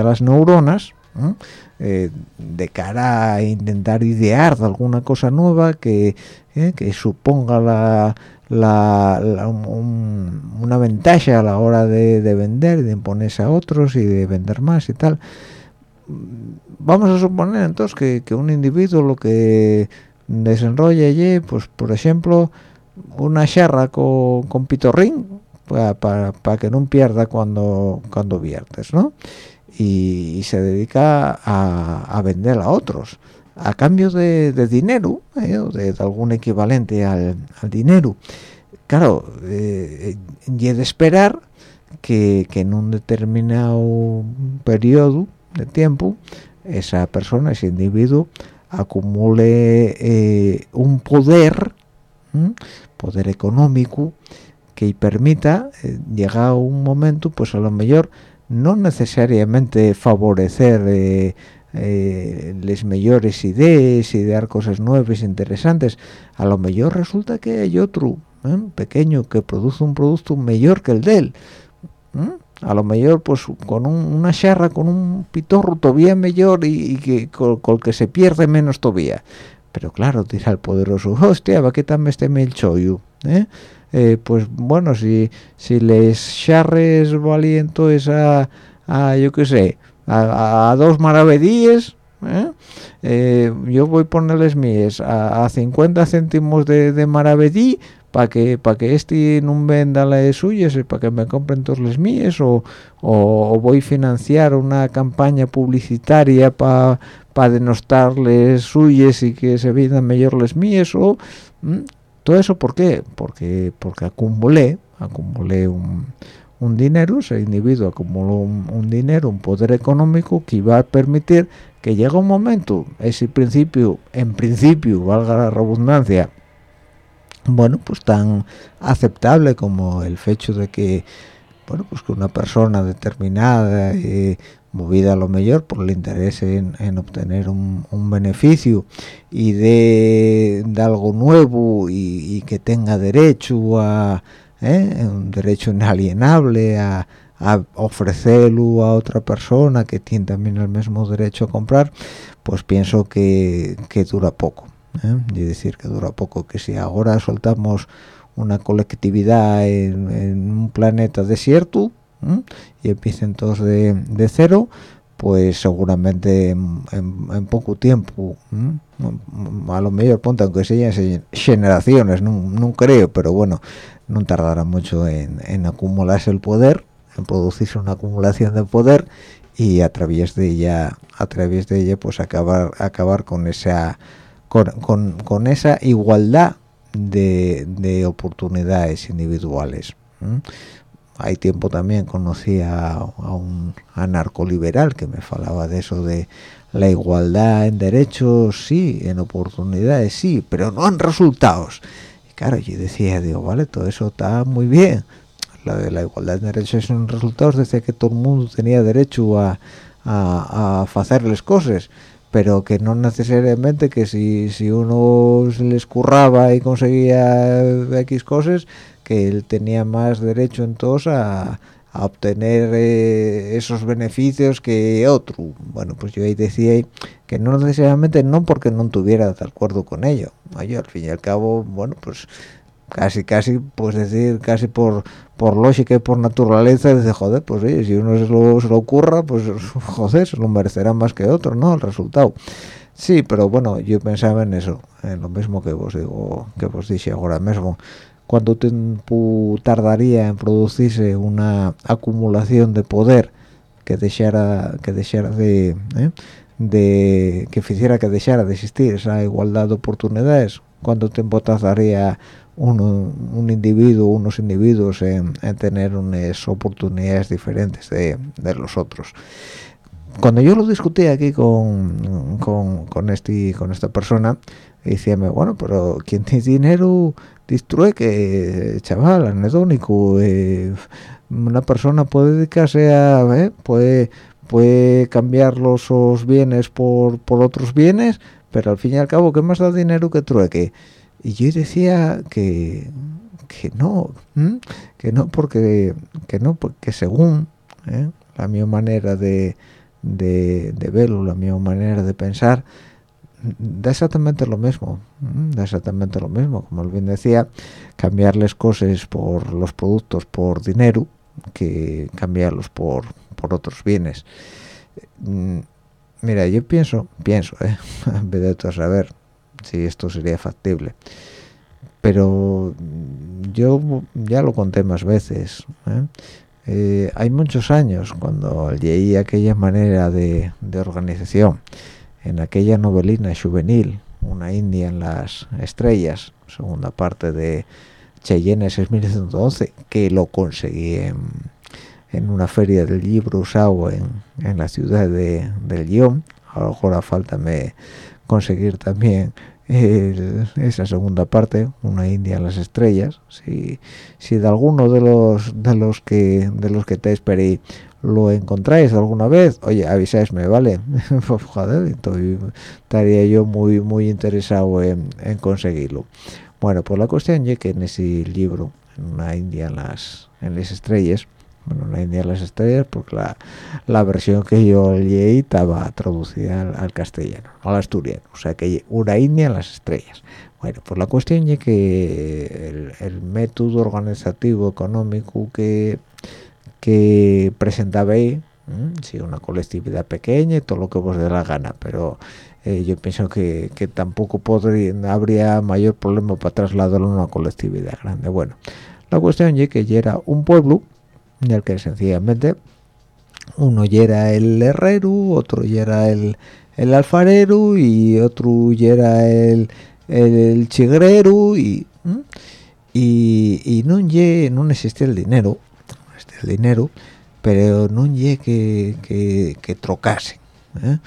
las neuronas eh, de cara a intentar idear de alguna cosa nueva que, eh, que suponga la, la, una ventaja a la hora de, vender, de imponerse a otros y de vender más y tal. Vamos a suponer entonces que, que un individuo lo que desenrolla allí, pues por ejemplo, una charra con, con pitorrín para, para, que no pierda cuando cuando viertes, ¿no? Y, se dedica a, vender a otros a cambio de, dinero, ¿eh? de, algún equivalente al, dinero. Claro, eh, y de esperar que, en un determinado periodo de tiempo esa persona, ese individuo, acumule eh, un poder, poder económico, que permita llegar a un momento, pues a lo mejor, no necesariamente favorecer eh, les mejores ideas, idear cosas nuevas, interesantes, a lo mejor resulta que hay otro ¿eh? pequeño que produce un producto mejor que el de él. A lo mejor pues con una charra, con un pitorro todavía mejor y, que con, el que se pierde menos todavía. Pero claro, dirá el poderoso, hostia, va que también esté el chollo, ¿eh? ¿Eh? pues bueno, si, si les charres valiento esa, a, yo qué sé, a, dos maravedíes ¿eh? Eh, yo voy a ponerles mías a, 50 céntimos de, maravedí para que para que este no venda las suyas y para que me compren todos las mías o, o, voy a financiar una campaña publicitaria para para denostarles suyas y que se vendan mejor las mías o todo eso ¿por qué? porque porque acumulé acumulé un un dinero, ese individuo acumuló un, dinero, un poder económico que iba a permitir que llegue un momento, ese principio, en principio, valga la redundancia, bueno, pues tan aceptable como el hecho de que, bueno, pues que una persona determinada, eh, movida a lo mejor por el interés en, obtener un, beneficio y de, algo nuevo y que tenga derecho a ¿eh? un derecho inalienable a, ofrecerlo a otra persona que tiene también el mismo derecho a comprar, pues pienso que, dura poco. ¿eh? Y decir que dura poco, que si ahora soltamos una colectividad en, un planeta desierto y empiecen todos de, cero, pues seguramente en, poco tiempo, a lo mejor ponte aunque sean generaciones, no, no creo, pero bueno, no tardará mucho en, acumularse el poder, en producirse una acumulación de poder y a través de ella, a través de ella, pues acabar, acabar con esa, con, esa igualdad de, oportunidades individuales. Hay tiempo también conocí a, a un anarcoliberal que me falaba de eso de la igualdad en derechos sí, en oportunidades sí, pero no en resultados claro, yo decía, digo, vale, todo eso está muy bien. La de la igualdad de derechos en resultados decía que todo el mundo tenía derecho a, a, hacerles cosas, pero que no necesariamente que si, si uno se les curraba y conseguía X cosas, que él tenía más derecho entonces a, a obtener eh, esos beneficios que otro. Bueno, pues yo ahí decía que no necesariamente no porque no tuviera de acuerdo con ello. Yo al fin y al cabo, bueno, pues casi, casi, pues decir, casi por, por lógica y por naturaleza, dice, joder, pues si uno se lo, se lo ocurra, pues joder, se lo merecerá más que otro, ¿no? El resultado. Sí, pero bueno, yo pensaba en eso, en lo mismo que vos digo, que vos dije ahora mismo cuánto tiempo tardaría en producirse una acumulación de poder que dejara que dejara de, ¿eh? que hiciera que dejara de existir esa igualdad de oportunidades cuánto tiempo tardaría un individuo unos individuos en, tener unas oportunidades diferentes de, los otros cuando yo lo discutí aquí con, con, con, este, con esta persona decíame bueno pero quien tiene dinero que chaval, anedónico. Eh, una persona puede dedicarse a, eh, puede, puede cambiar los, bienes por, por otros bienes, pero al fin y al cabo, ¿qué más da dinero que trueque? Y yo decía que, que no, que no, porque, que no, porque según, ¿eh? la mi manera de, de, de verlo, la mi manera de pensar, da exactamente lo mismo, da exactamente lo mismo, como bien decía, cambiarles cosas por los productos por dinero que cambiarlos por, por otros bienes. Mm, mira, yo pienso, pienso, ¿eh? en vez de saber si esto sería factible, pero yo ya lo conté más veces, ¿eh? Eh, hay muchos años cuando leí aquella manera de, de organización, en aquella novelina juvenil, Una India en las Estrellas, segunda parte de Cheyenne 6111, que lo conseguí en, una feria del libro usado en, la ciudad de, del Lyon. Ahora falta me conseguir también esa segunda parte, Una India en las Estrellas. Si, si de alguno de los de los que de los que te esperé lo encontráis alguna vez, oye, avisáisme, ¿vale? Pues, joder, estaría yo muy muy interesado en, conseguirlo. Bueno, pues la cuestión es que en ese libro, en India en las, en las estrellas, bueno, una India en las estrellas, porque la, la versión que yo leí estaba traducida al, castellano, al asturiano, o sea que una India en las estrellas. Bueno, pues la cuestión es que el, el método organizativo económico que que presentaba ahí sí una colectividad pequeña y todo lo que vos dé la gana pero eh, yo pienso que, tampoco podría habría mayor problema para trasladarlo a una colectividad grande. Bueno la cuestión es que ya era un pueblo en el que sencillamente uno ya era el herrero otro ya era el, el alfarero y otro ya era el, el, chigrero y y, no existía el dinero el dinero pero no llegue que, trocase ¿eh?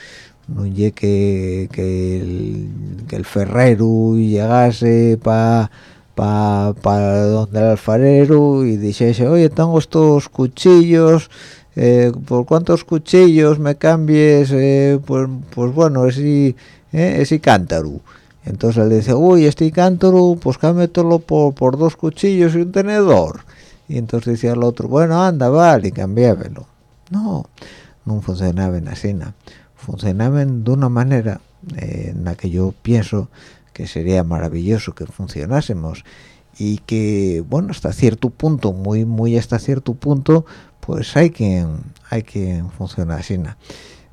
no que, que, el, que el ferrero llegase para pa, pa donde el alfarero y dijese oye tengo estos cuchillos eh, por cuántos cuchillos me cambies eh, pues, pues bueno ese, eh, ese cántaro entonces él dice uy este cántaro pues cámbiatelo por, por dos cuchillos y un tenedor y entonces decía el otro bueno anda vale y cambiábelo no no funcionaba en así funcionaban de una manera eh, en la que yo pienso que sería maravilloso que funcionásemos y que bueno hasta cierto punto muy muy hasta cierto punto pues hay quien hay quien funciona así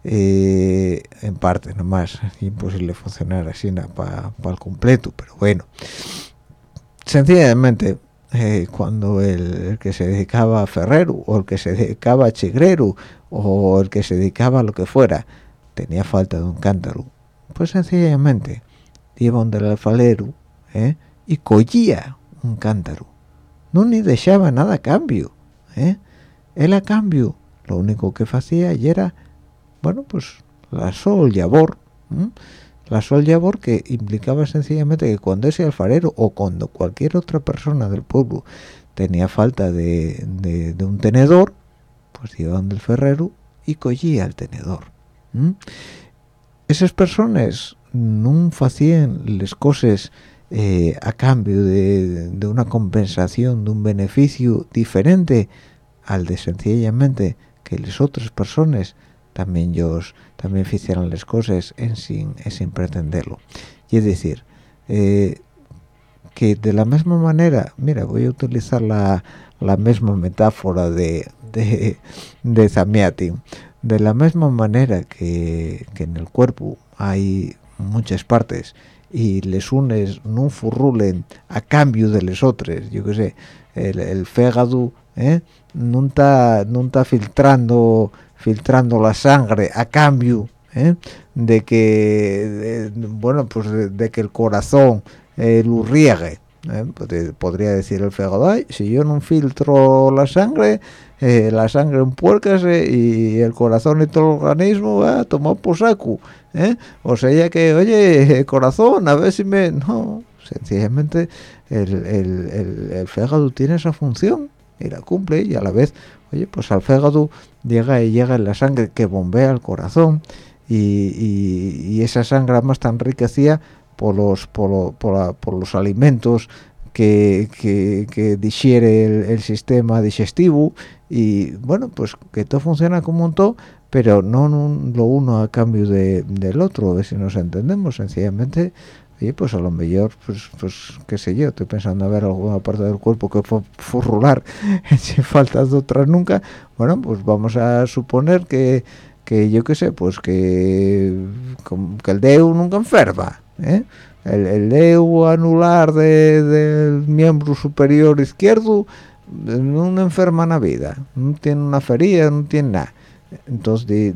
eh, en parte nomás imposible funcionar así para el completo pero bueno. Sencillamente eh, cuando el, que se dedicaba a ferrero o el que se dedicaba a chigrero o el que se dedicaba a lo que fuera tenía falta de un cántaro pues sencillamente iba donde el alfalero ¿eh? y cogía un cántaro no ni dejaba nada a cambio ¿eh? él a cambio lo único que hacía y era bueno pues la sol labor la sol labor que implicaba sencillamente que cuando ese alfarero o cuando cualquier otra persona del pueblo tenía falta de, un tenedor pues iban del ferrero y cogía el tenedor esas personas no hacían las cosas eh, a cambio de, de, una compensación de un beneficio diferente al de sencillamente que las otras personas también ellos también hicieron las cosas en sin, sin pretenderlo y es decir eh, que de la misma manera mira voy a utilizar la, la misma metáfora de de, de Zamiati de la misma manera que, que, en el cuerpo hay muchas partes y les unes no furrulen a cambio de les otras yo que sé el, el fégado ¿eh? No está no está filtrando filtrando la sangre a cambio ¿eh? de que bueno pues de, que el corazón eh, lo riegue ¿eh? podría decir el fegado si yo no filtro la sangre la sangre empuércase y el corazón y todo el organismo va a tomar por saco o sea que oye corazón a ver si me no sencillamente el, el, el, el tiene esa función y la cumple y a la vez oye pues al fégado llega y llega la sangre que bombea el corazón y, esa sangre más está enriquecida por los por, los alimentos que, que, digiere el, sistema digestivo y bueno pues que todo funciona como un todo pero no lo uno a cambio de, del otro a ver si nos entendemos sencillamente y pues a lo mejor pues pues qué sé yo estoy pensando a ver alguna parte del cuerpo que fue furrular sin falta de otras nunca bueno pues vamos a suponer que que yo qué sé pues que que el dedo nunca enferma ¿eh? el, el dedo anular del miembro superior izquierdo no enferma en la vida no tiene una ferida no tiene nada entonces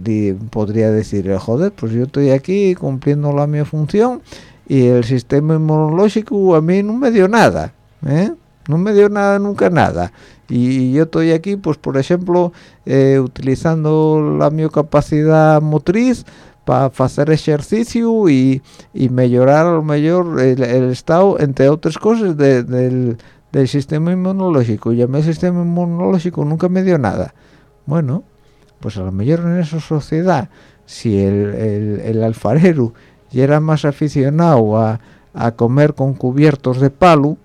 podría decir joder pues yo estoy aquí cumpliendo la mi función y el sistema inmunológico a mí no me dio nada ¿eh? no me dio nada nunca nada. Y yo estoy aquí pues por ejemplo eh, utilizando la mi capacidad motriz para hacer ejercicio y, y, mejorar a mejor el, estado entre otras cosas del, del, sistema inmunológico. Y a mí el sistema inmunológico nunca me dio nada. Bueno pues a lo mejor en esa sociedad si el, el, el alfarero y era más aficionado a, comer con cubiertos de palo,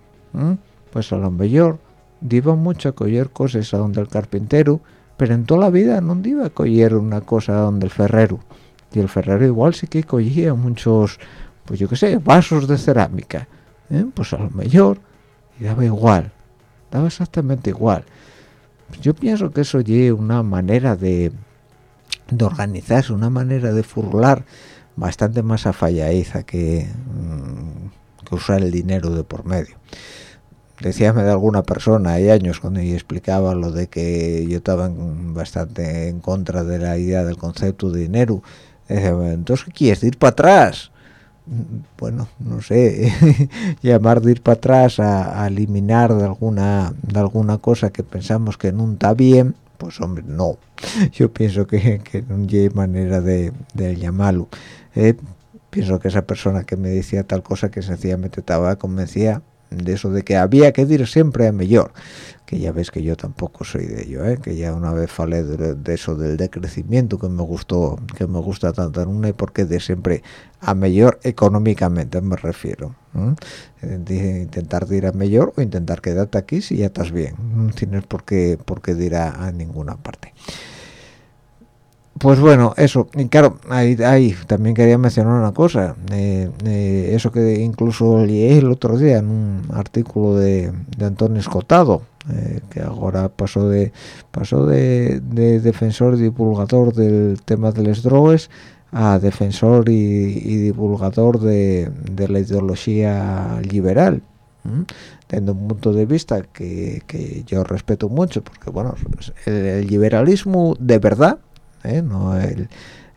pues a lo mejor iba mucho a coger cosas a donde el carpintero, pero en toda la vida no iba a coger una cosa a donde el ferrero. Y el ferrero igual sí que cogía muchos, pues yo qué sé, vasos de cerámica. ¿eh? Pues a lo mejor y daba igual, daba exactamente igual. Yo pienso que eso es una manera de, de organizarse, una manera de furlar bastante más afalladiza que, mm, que usar el dinero de por medio. Decíame de alguna persona hay años cuando yo explicaba lo de que yo estaba bastante en contra de la idea del concepto de dinero. Entonces ¿qué quieres ir para atrás bueno no sé llamar de ir para atrás a, eliminar de alguna de alguna cosa que pensamos que no está bien pues hombre no. Yo pienso que, que no hay manera de, de llamarlo eh, pienso que esa persona que me decía tal cosa que sencillamente estaba convencida de eso de que había que ir siempre a mejor. Que ya ves que yo tampoco soy de ello ¿eh? que ya una vez falé de, eso del decrecimiento que me gustó que me gusta tanto en una y porque de siempre a mejor económicamente me refiero intentar ir a mejor o intentar quedarte aquí si ya estás bien. No tienes por qué por qué ir a ninguna parte pues bueno, eso, y claro, ahí, también quería mencionar una cosa, eh, eh, eso que incluso leí el otro día en un artículo de, Antonio Escotado, eh, que ahora pasó de pasó de, defensor y divulgador del tema de las drogas a defensor y, divulgador de, la ideología liberal, teniendo un punto de vista que, yo respeto mucho, porque bueno, el liberalismo de verdad, ¿eh? no el,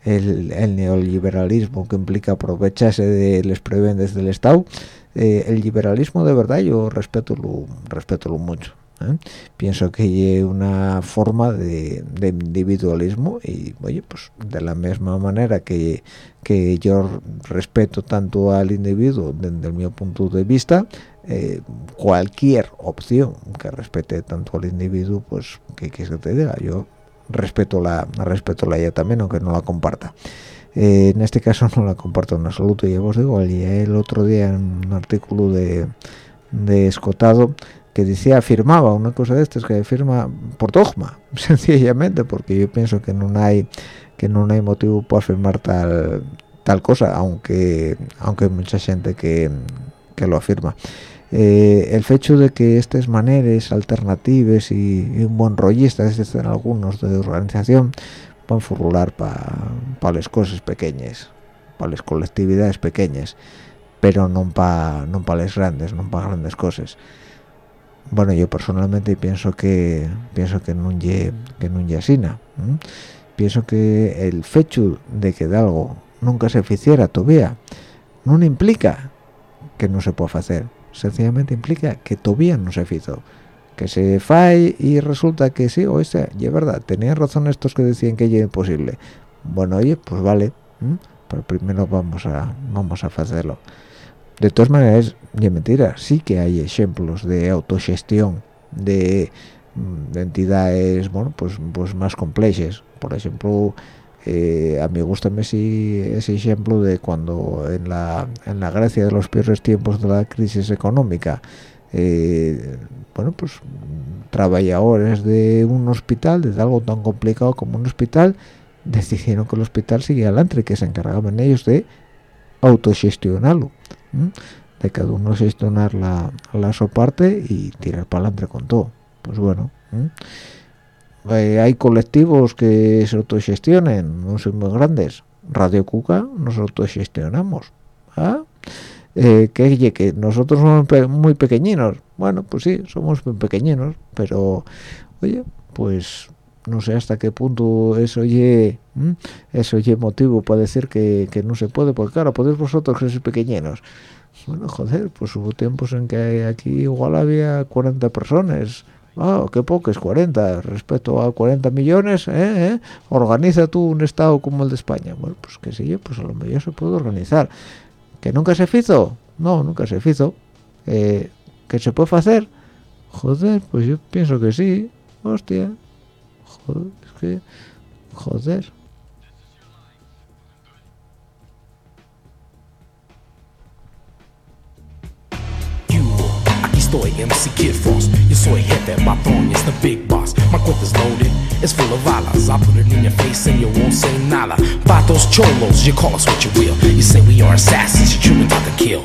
el, neoliberalismo que implica aprovecharse de los prebendes del Estado eh, el liberalismo de verdad yo respeto lo respeto lo mucho ¿eh? pienso que es una forma de, individualismo y oye pues de la misma manera que, que yo respeto tanto al individuo desde mi punto de vista cualquier opción que respete tanto al individuo pues que, que se te diga yo respeto la respeto la ella también aunque no la comparta. Eh, en este caso no la comparto en absoluto y os digo el otro día en un artículo de, de Escotado que decía afirmaba una cosa de estas que afirma por dogma sencillamente porque yo pienso que no hay que no hay motivo para afirmar tal tal cosa aunque aunque hay mucha gente que, que lo afirma eh, el hecho de que estas maneras alternativas y, un buen rollista es algunos de organización van a furular para las cosas pequeñas para las colectividades pequeñas pero no para no para las grandes no para grandes cosas bueno yo personalmente pienso que pienso que no que no asina pienso que el hecho de que de algo nunca se hiciera todavía no implica que no se pueda hacer sencillamente implica que todavía no se hizo que se fae y resulta que sí o esa y es verdad tenían razón estos que decían que es imposible. Bueno oye pues vale pero primero vamos a vamos a hacerlo. De todas maneras y mentira sí que hay ejemplos de autogestión de, mm, entidades bueno pues pues más complejas. Por ejemplo eh, a mí gusta ese, ese ejemplo de cuando en la, en la Grecia de los peores tiempos de la crisis económica eh, bueno pues trabajadores de un hospital de algo tan complicado como un hospital decidieron que el hospital siguiera adelante que se encargaban ellos de autogestionarlo de cada uno gestionar la, la su parte y tirar para adelante con todo. Pues bueno hay colectivos que se autogestionen no son muy grandes. Radio Cuca nos autogestionamos ¿ah? eh, que, que nosotros somos muy pequeñinos. Bueno pues sí somos muy pequeñinos pero oye pues no sé hasta qué punto eso ye eso ye motivo para decir que, que, no se puede porque claro podéis vosotros que sois pequeñinos. Bueno joder pues hubo tiempos en que aquí igual había 40 personas Ah, qué poco es 40 respecto a 40 millones ¿eh? ¿eh? organiza tú un estado como el de España. Bueno pues que sí pues a lo mejor se puede organizar. Que nunca se hizo no nunca se hizo eh, que se puede hacer joder pues yo pienso que sí. Hostia. Joder es que joder. Yo soy jefe, patrón, it's the big boss. My cuenta's loaded, it's full of balas I put it in your face and you won't say nada. Patos cholos, you call us what you will. You say we are assassins, you're truly about to kill.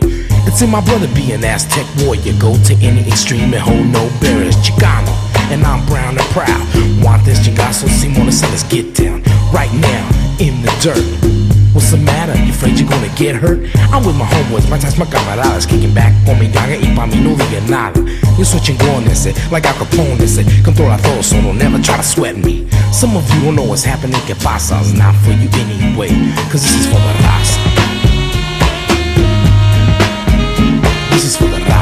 It's in my brother be an Aztec warrior. Go to any extreme and hold no barriers. Chicano, and I'm brown and proud. Want this chingazo, Simona, so let's get down. Right now, in the dirt What's the matter? You afraid you're gonna get hurt? I'm with my homeboys, my ties, my camaradas. Kicking back con mi ganga y pa' mí no diga nada. Yo soy chingón ese, like Al Capone ese Controla todo, so don't never try to sweat me. Some of you don't know what's happening, que pasa not for you anyway, cause this is for the raza. This is for the Raza,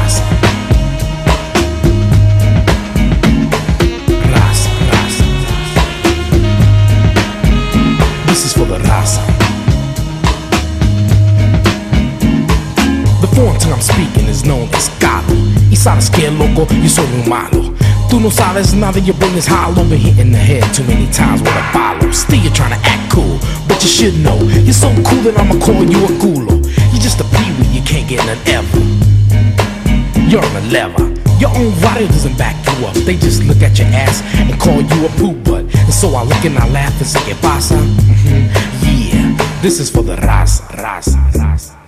as Galo. Y sabes que loco, yo soy un malo. Tú no sabes nada, your brain is hollow. Been hit in the head too many times with a follow. Still you're trying to act cool, but you should know. You're so cool that I'ma call you a gulo. You're just a peewee, you can't get none ever. You're on a lever. Your own body doesn't back you up. They just look at your ass and call you a poop butt. And so I look and I laugh and say, ¿Qué pasa? Mm-hmm. Yeah, this is for the raza, raza, raza.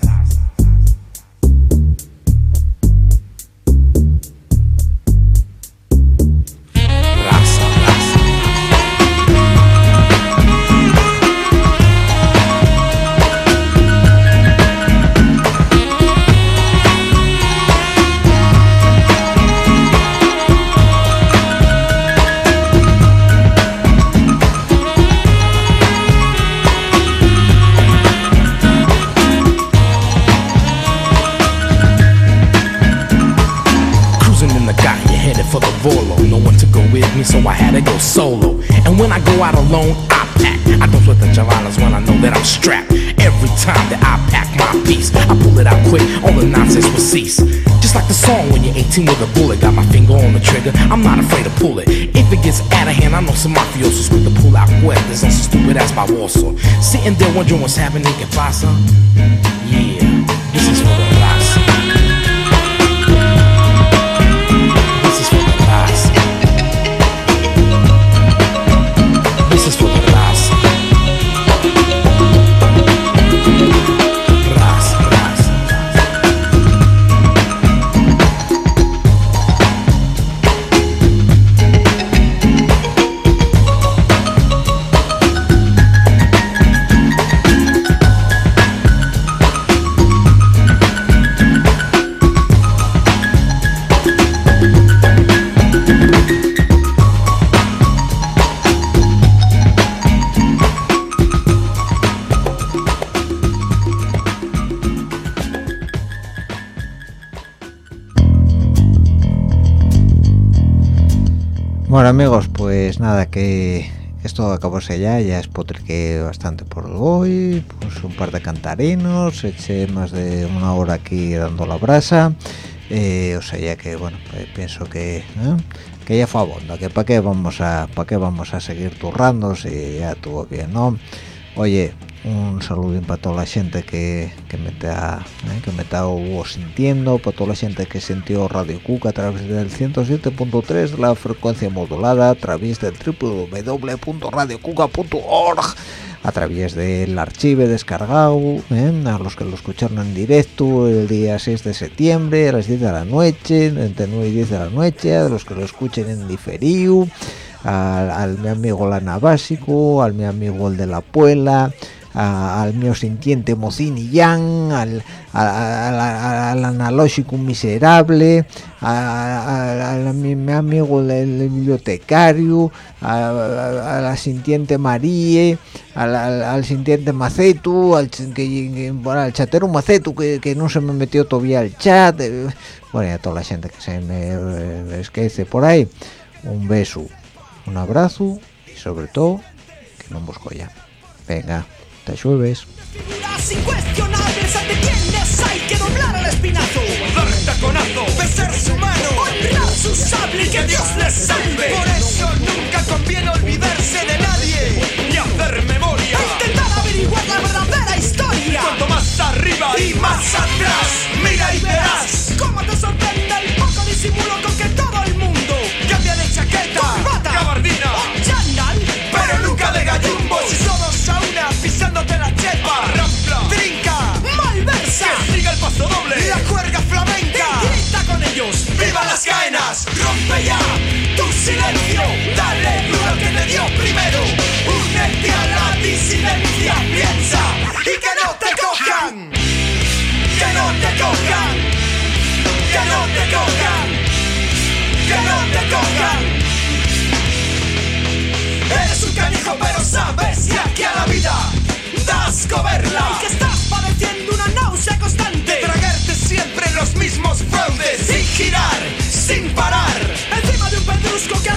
18 with a bullet, got my finger on the trigger, I'm not afraid to pull it. If it gets out of hand, I know some mafiosos quick to pull out weapons on some stupid ass my Warsaw. Sitting there wondering what's happening, que pasa? Yeah, this is for the amigos, pues nada, que esto acabóse ya, ya espotriqué bastante por hoy, pues un par de cantarinos, eché más de una hora aquí dando la brasa, eh, o sea ya que bueno, pues pienso que ¿eh? que ya fue abonda, que para qué vamos a para qué vamos a seguir turrando si ya estuvo bien, ¿no? Oye, un saludo para toda la gente que, que me está eh, que me está sintiendo para toda la gente que sintió Radio Cuca a través del 107.3 de la frecuencia modulada a través del www.radiocuca.org a través del archivo descargado eh, a los que lo escucharon en directo el día 6 de septiembre a las 10 de la noche entre 9 y 10 de la noche a los que lo escuchen en diferido al, mi amigo Lana Básico, al mi amigo el de la Puela, al mío sintiente Mocini Yang, al, al, analógico miserable, a, mi, amigo el, bibliotecario, a, la sintiente Marie, al, sintiente Macetu, al, que, al chatero Macetu que, no se me metió todavía al chat, eh, bueno, y a toda la gente que se me eh, esquece por ahí, un beso, un abrazo y sobre todo que no vos ya. Venga. Te que Dios les. Por eso nunca conviene olvidarse de nadie hacer memoria. Intentar averiguar la verdadera historia. Cuanto más arriba y más atrás, mira y verás cómo te sorprende el poco disimulo con que paso doble. la juerga flamenca, y grita con ellos. ¡Viva las caenas! ¡Rompe ya tu silencio! ¡Dale duro que te dio primero! ¡Únete a la disidencia! ¡Piensa! ¡Y que no te cojan! ¡Que no te cojan! ¡Que no te cojan! ¡Que no te cojan! Eres un canijo pero sabes que aquí a la vida das coberla Y que estás sin girar, sin parar. Encima de un pedrusco que ha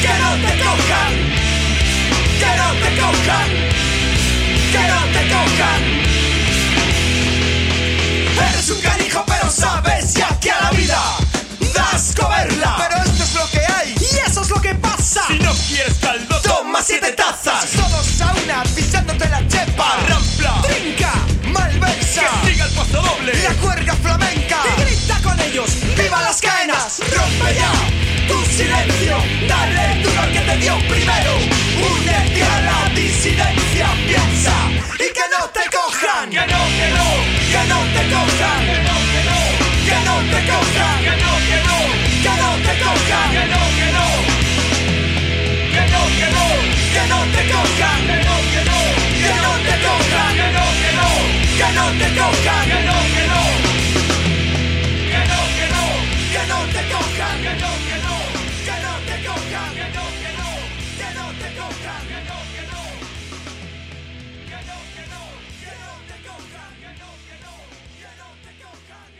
Que no te cojan. Que no te cojan. Que no te cojan. Eres un canijo, pero sabes ya que a la vida das coberla. Pero esto es lo que hay. Y eso es lo que pasa. Si no quieres caldo, toma siete tazas. Todos a una pisándote la chepa. Rampla, Trinca malversa. Que siga el paso doble. La cuerga flamenca. y grita con ellos. ¡Viva las caenas! ¡Rompe ya tu silencio! ¡Dale duro al que te dio primero! ¡Únete a la disidencia! ¡Piensa! ¡Y que no te cojan! ¡Que no, que no! ¡Que no te cojan! ¡Que no, que no! ¡Que no te cojan! ¡Que no, que no! ¡Que no te cojan! ¡Que no, que no! ¡Que no, que no! ¡Que no te cojan! ¡Que no, que no! ¡Que no te cojan! ¡Que no, que no! ¡Que no te cojan! ¡Que no, no, que no, que no te cojan.